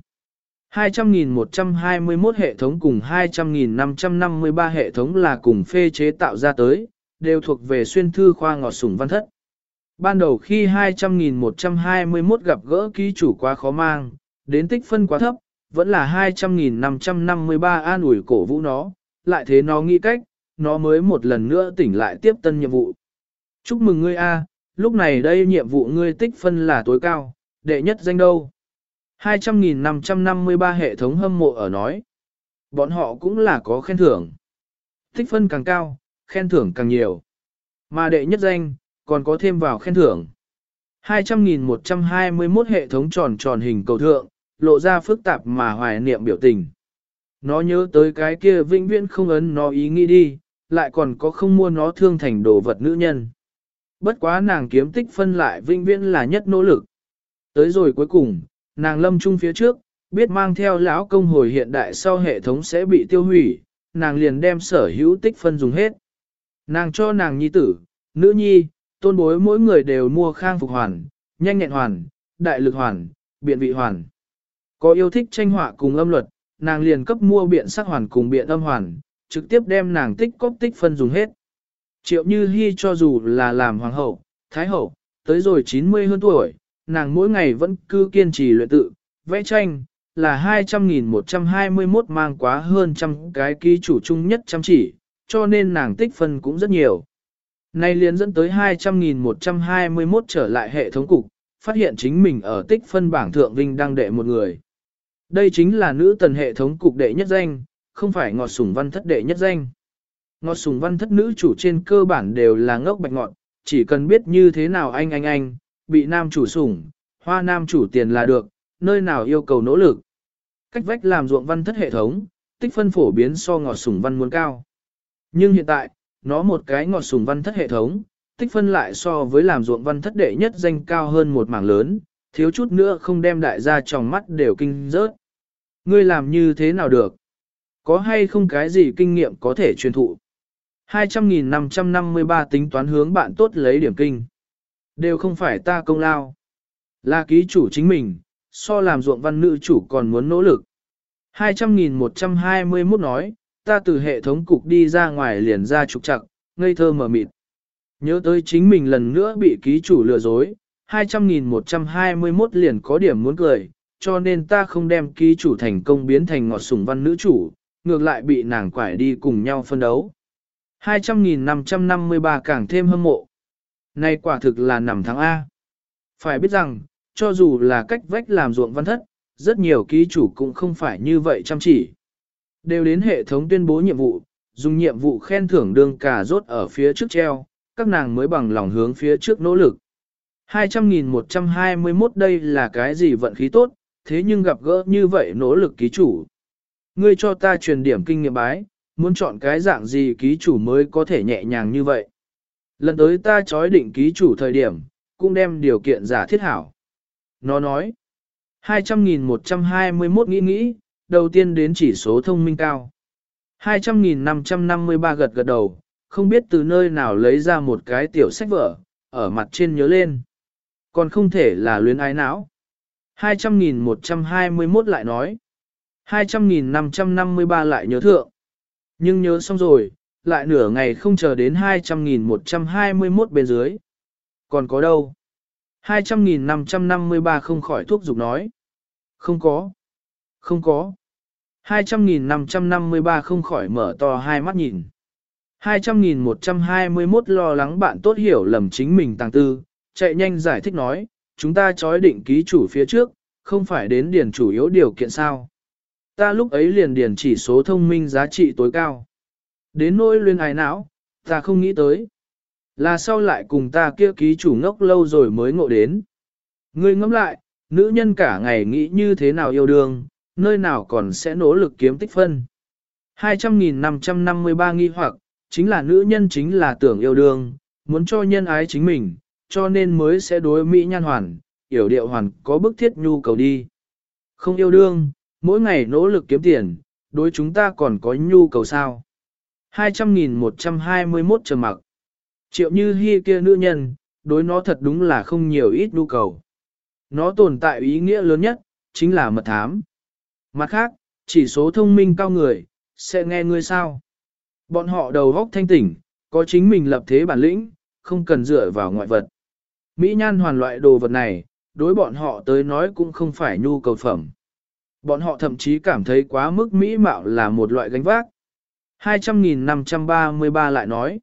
200.121 hệ thống cùng 200.553 hệ thống là cùng phê chế tạo ra tới, đều thuộc về xuyên thư khoa ngọt sủng văn thất. Ban đầu khi 200.121 gặp gỡ ký chủ quá khó mang, đến tích phân quá thấp, vẫn là 200.553 an ủi cổ vũ nó, lại thế nó nghĩ cách, nó mới một lần nữa tỉnh lại tiếp tân nhiệm vụ. Chúc mừng ngươi A, lúc này đây nhiệm vụ ngươi tích phân là tối cao, đệ nhất danh đâu. 200.553 hệ thống hâm mộ ở nói. Bọn họ cũng là có khen thưởng. Tích phân càng cao, khen thưởng càng nhiều. Mà đệ nhất danh, còn có thêm vào khen thưởng. 200.121 hệ thống tròn tròn hình cầu thượng, lộ ra phức tạp mà hoài niệm biểu tình. Nó nhớ tới cái kia vĩnh viễn không ấn nó ý nghĩ đi, lại còn có không mua nó thương thành đồ vật nữ nhân. Bất quá nàng kiếm tích phân lại vĩnh viễn là nhất nỗ lực. Tới rồi cuối cùng, nàng lâm trung phía trước, biết mang theo lão công hồi hiện đại sau hệ thống sẽ bị tiêu hủy, nàng liền đem sở hữu tích phân dùng hết. Nàng cho nàng nhi tử, nữ nhi, tôn bối mỗi người đều mua khang phục hoàn, nhanh nhẹn hoàn, đại lực hoàn, biện vị hoàn. Có yêu thích tranh họa cùng âm luật, nàng liền cấp mua biện sắc hoàn cùng biện âm hoàn, trực tiếp đem nàng tích cóp tích phân dùng hết. Triệu Như Hi cho dù là làm hoàng hậu, thái hậu, tới rồi 90 hơn tuổi, nàng mỗi ngày vẫn cứ kiên trì luyện tự, vẽ tranh, là 200.121 mang quá hơn trăm cái ký chủ chung nhất chăm chỉ, cho nên nàng tích phân cũng rất nhiều. Nay liền dẫn tới 200.121 trở lại hệ thống cục, phát hiện chính mình ở tích phân bảng thượng vinh đang đệ một người. Đây chính là nữ tần hệ thống cục đệ nhất danh, không phải ngọt sủng văn thất đệ nhất danh. Ngọt sủng văn thất nữ chủ trên cơ bản đều là ngốc bạch ngọt, chỉ cần biết như thế nào anh anh anh, bị nam chủ sủng, hoa nam chủ tiền là được, nơi nào yêu cầu nỗ lực. Cách vách làm ruộng văn thất hệ thống, tích phân phổ biến so ngọt sủng văn muốn cao. Nhưng hiện tại, nó một cái ngọt sủng văn thất hệ thống, tích phân lại so với làm ruộng văn thất đệ nhất danh cao hơn một mảng lớn, thiếu chút nữa không đem đại gia trong mắt đều kinh rớt. Ngươi làm như thế nào được? Có hay không cái gì kinh nghiệm có thể truyền thụ? 200.553 tính toán hướng bạn tốt lấy điểm kinh. Đều không phải ta công lao. Là ký chủ chính mình, so làm ruộng văn nữ chủ còn muốn nỗ lực. 200.121 nói, ta từ hệ thống cục đi ra ngoài liền ra trục trặc, ngây thơ mở mịt. Nhớ tới chính mình lần nữa bị ký chủ lừa dối, 200.121 liền có điểm muốn cười, cho nên ta không đem ký chủ thành công biến thành ngọt sủng văn nữ chủ, ngược lại bị nàng quải đi cùng nhau phân đấu. 200.553 càng thêm hâm mộ. Này quả thực là nằm thắng A. Phải biết rằng, cho dù là cách vách làm ruộng văn thất, rất nhiều ký chủ cũng không phải như vậy chăm chỉ. Đều đến hệ thống tuyên bố nhiệm vụ, dùng nhiệm vụ khen thưởng đương cả rốt ở phía trước treo, các nàng mới bằng lòng hướng phía trước nỗ lực. 200.121 đây là cái gì vận khí tốt, thế nhưng gặp gỡ như vậy nỗ lực ký chủ. Ngươi cho ta truyền điểm kinh nghiệm bái, muốn chọn cái dạng gì ký chủ mới có thể nhẹ nhàng như vậy. Lần tới ta chói định ký chủ thời điểm, cũng đem điều kiện giả thiết hảo. Nó nói, 200.121 nghĩ nghĩ, đầu tiên đến chỉ số thông minh cao. 200.553 gật gật đầu, không biết từ nơi nào lấy ra một cái tiểu sách vở, ở mặt trên nhớ lên. Còn không thể là luyến ái não. 200.121 lại nói. 200.553 lại nhớ thượng. Nhưng nhớ xong rồi, lại nửa ngày không chờ đến 200.121 bên dưới. Còn có đâu? 200.553 không khỏi thuốc dục nói. Không có. Không có. 200.553 không khỏi mở to hai mắt nhìn. 200.121 lo lắng bạn tốt hiểu lầm chính mình tàng tư, chạy nhanh giải thích nói, chúng ta chói định ký chủ phía trước, không phải đến điền chủ yếu điều kiện sao. Ta lúc ấy liền điền chỉ số thông minh giá trị tối cao. Đến nỗi luyên ái não, ta không nghĩ tới. Là sau lại cùng ta kia ký chủ ngốc lâu rồi mới ngộ đến. Ngươi ngẫm lại, nữ nhân cả ngày nghĩ như thế nào yêu đương, nơi nào còn sẽ nỗ lực kiếm tích phân. 200.553 nghi hoặc, chính là nữ nhân chính là tưởng yêu đương, muốn cho nhân ái chính mình, cho nên mới sẽ đối Mỹ nhan hoàn, yểu điệu hoàn có bức thiết nhu cầu đi. Không yêu đương, mỗi ngày nỗ lực kiếm tiền, đối chúng ta còn có nhu cầu sao. 200.121 trầm mặc. Triệu như hy kia nữ nhân, đối nó thật đúng là không nhiều ít nhu cầu. Nó tồn tại ý nghĩa lớn nhất, chính là mật thám. Mặt khác, chỉ số thông minh cao người, sẽ nghe ngươi sao. Bọn họ đầu góc thanh tỉnh, có chính mình lập thế bản lĩnh, không cần dựa vào ngoại vật. Mỹ nhan hoàn loại đồ vật này, đối bọn họ tới nói cũng không phải nhu cầu phẩm. Bọn họ thậm chí cảm thấy quá mức mỹ mạo là một loại gánh vác. 200.533 lại nói.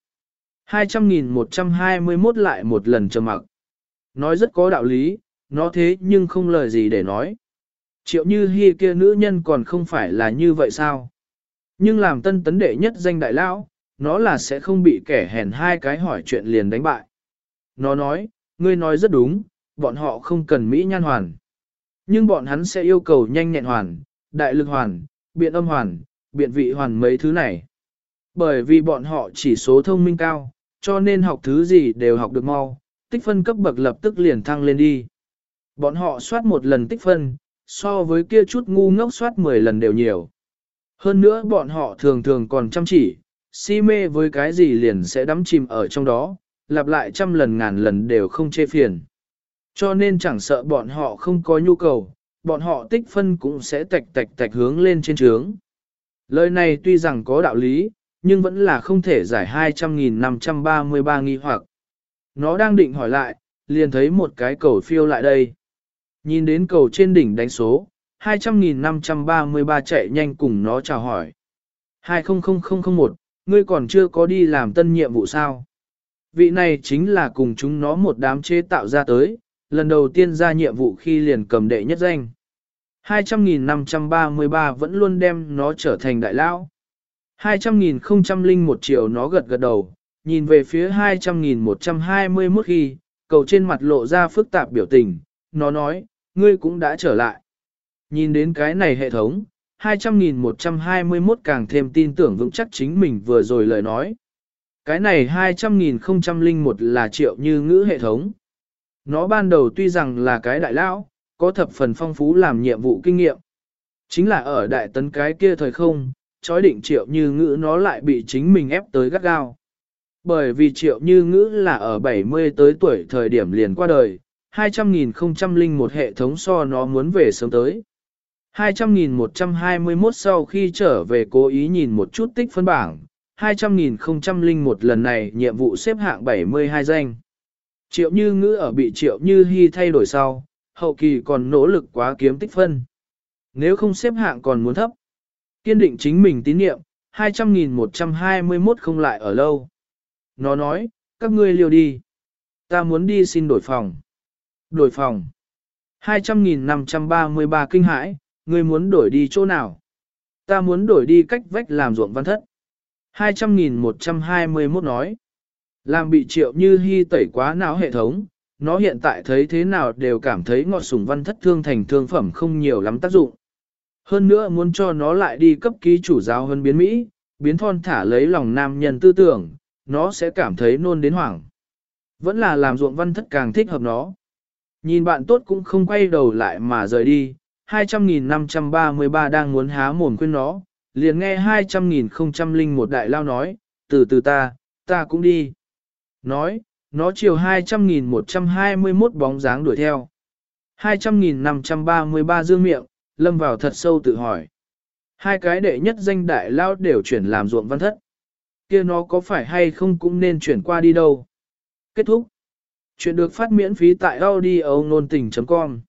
200.121 lại một lần trầm mặc. Nói rất có đạo lý, nó thế nhưng không lời gì để nói. Triệu như hy kia nữ nhân còn không phải là như vậy sao? Nhưng làm tân tấn đệ nhất danh đại lão, nó là sẽ không bị kẻ hèn hai cái hỏi chuyện liền đánh bại. Nó nói, ngươi nói rất đúng, bọn họ không cần Mỹ nhan hoàn. Nhưng bọn hắn sẽ yêu cầu nhanh nhẹn hoàn, đại lực hoàn, biện âm hoàn, biện vị hoàn mấy thứ này. Bởi vì bọn họ chỉ số thông minh cao, cho nên học thứ gì đều học được mau, tích phân cấp bậc lập tức liền thăng lên đi. Bọn họ soát một lần tích phân, so với kia chút ngu ngốc soát 10 lần đều nhiều. Hơn nữa bọn họ thường thường còn chăm chỉ, si mê với cái gì liền sẽ đắm chìm ở trong đó, lặp lại trăm lần ngàn lần đều không chê phiền. Cho nên chẳng sợ bọn họ không có nhu cầu, bọn họ tích phân cũng sẽ tạch tạch tạch hướng lên trên trướng. Lời này tuy rằng có đạo lý, nhưng vẫn là không thể giải 200.533 nghi hoặc. Nó đang định hỏi lại, liền thấy một cái cầu phiêu lại đây. Nhìn đến cầu trên đỉnh đánh số, 200.533 chạy nhanh cùng nó chào hỏi. 200001, ngươi còn chưa có đi làm tân nhiệm vụ sao? Vị này chính là cùng chúng nó một đám chế tạo ra tới, lần đầu tiên ra nhiệm vụ khi liền cầm đệ nhất danh. 200.533 vẫn luôn đem nó trở thành đại lão. 200.001 triệu nó gật gật đầu, nhìn về phía 200.121 khi, cầu trên mặt lộ ra phức tạp biểu tình, nó nói, ngươi cũng đã trở lại. Nhìn đến cái này hệ thống, 200.121 càng thêm tin tưởng vững chắc chính mình vừa rồi lời nói. Cái này 200.001 là triệu như ngữ hệ thống. Nó ban đầu tuy rằng là cái đại lão, có thập phần phong phú làm nhiệm vụ kinh nghiệm. Chính là ở đại tấn cái kia thời không, chói định triệu như ngữ nó lại bị chính mình ép tới gắt gao. Bởi vì triệu như ngữ là ở 70 tới tuổi thời điểm liền qua đời, 200.000 một hệ thống so nó muốn về sớm tới. 200.121 sau khi trở về cố ý nhìn một chút tích phân bảng, 200.001 lần này nhiệm vụ xếp hạng 72 danh. Triệu Như Ngữ ở bị Triệu Như Hi thay đổi sau, hậu kỳ còn nỗ lực quá kiếm tích phân. Nếu không xếp hạng còn muốn thấp. Kiên định chính mình tín nhiệm, 200.121 không lại ở lâu. Nó nói, các ngươi liều đi. Ta muốn đi xin đổi phòng. Đổi phòng. 200.533 kinh hãi, ngươi muốn đổi đi chỗ nào? Ta muốn đổi đi cách vách làm ruộng văn thất. 200.121 nói. Làm bị triệu như hy tẩy quá não hệ thống, nó hiện tại thấy thế nào đều cảm thấy ngọt sủng văn thất thương thành thương phẩm không nhiều lắm tác dụng. Hơn nữa muốn cho nó lại đi cấp ký chủ giáo hơn biến Mỹ, biến thon thả lấy lòng nam nhân tư tưởng, nó sẽ cảm thấy nôn đến hoảng. Vẫn là làm ruộng văn thất càng thích hợp nó. Nhìn bạn tốt cũng không quay đầu lại mà rời đi, 200.533 đang muốn há mồm khuyên nó, liền nghe 200.000 một đại lao nói, từ từ ta, ta cũng đi. Nói, nó chiều 200.121 bóng dáng đuổi theo. 200.533 dương miệng, lâm vào thật sâu tự hỏi. Hai cái đệ nhất danh đại lao đều chuyển làm ruộng văn thất. kia nó có phải hay không cũng nên chuyển qua đi đâu. Kết thúc. Chuyện được phát miễn phí tại audio nôn tình.com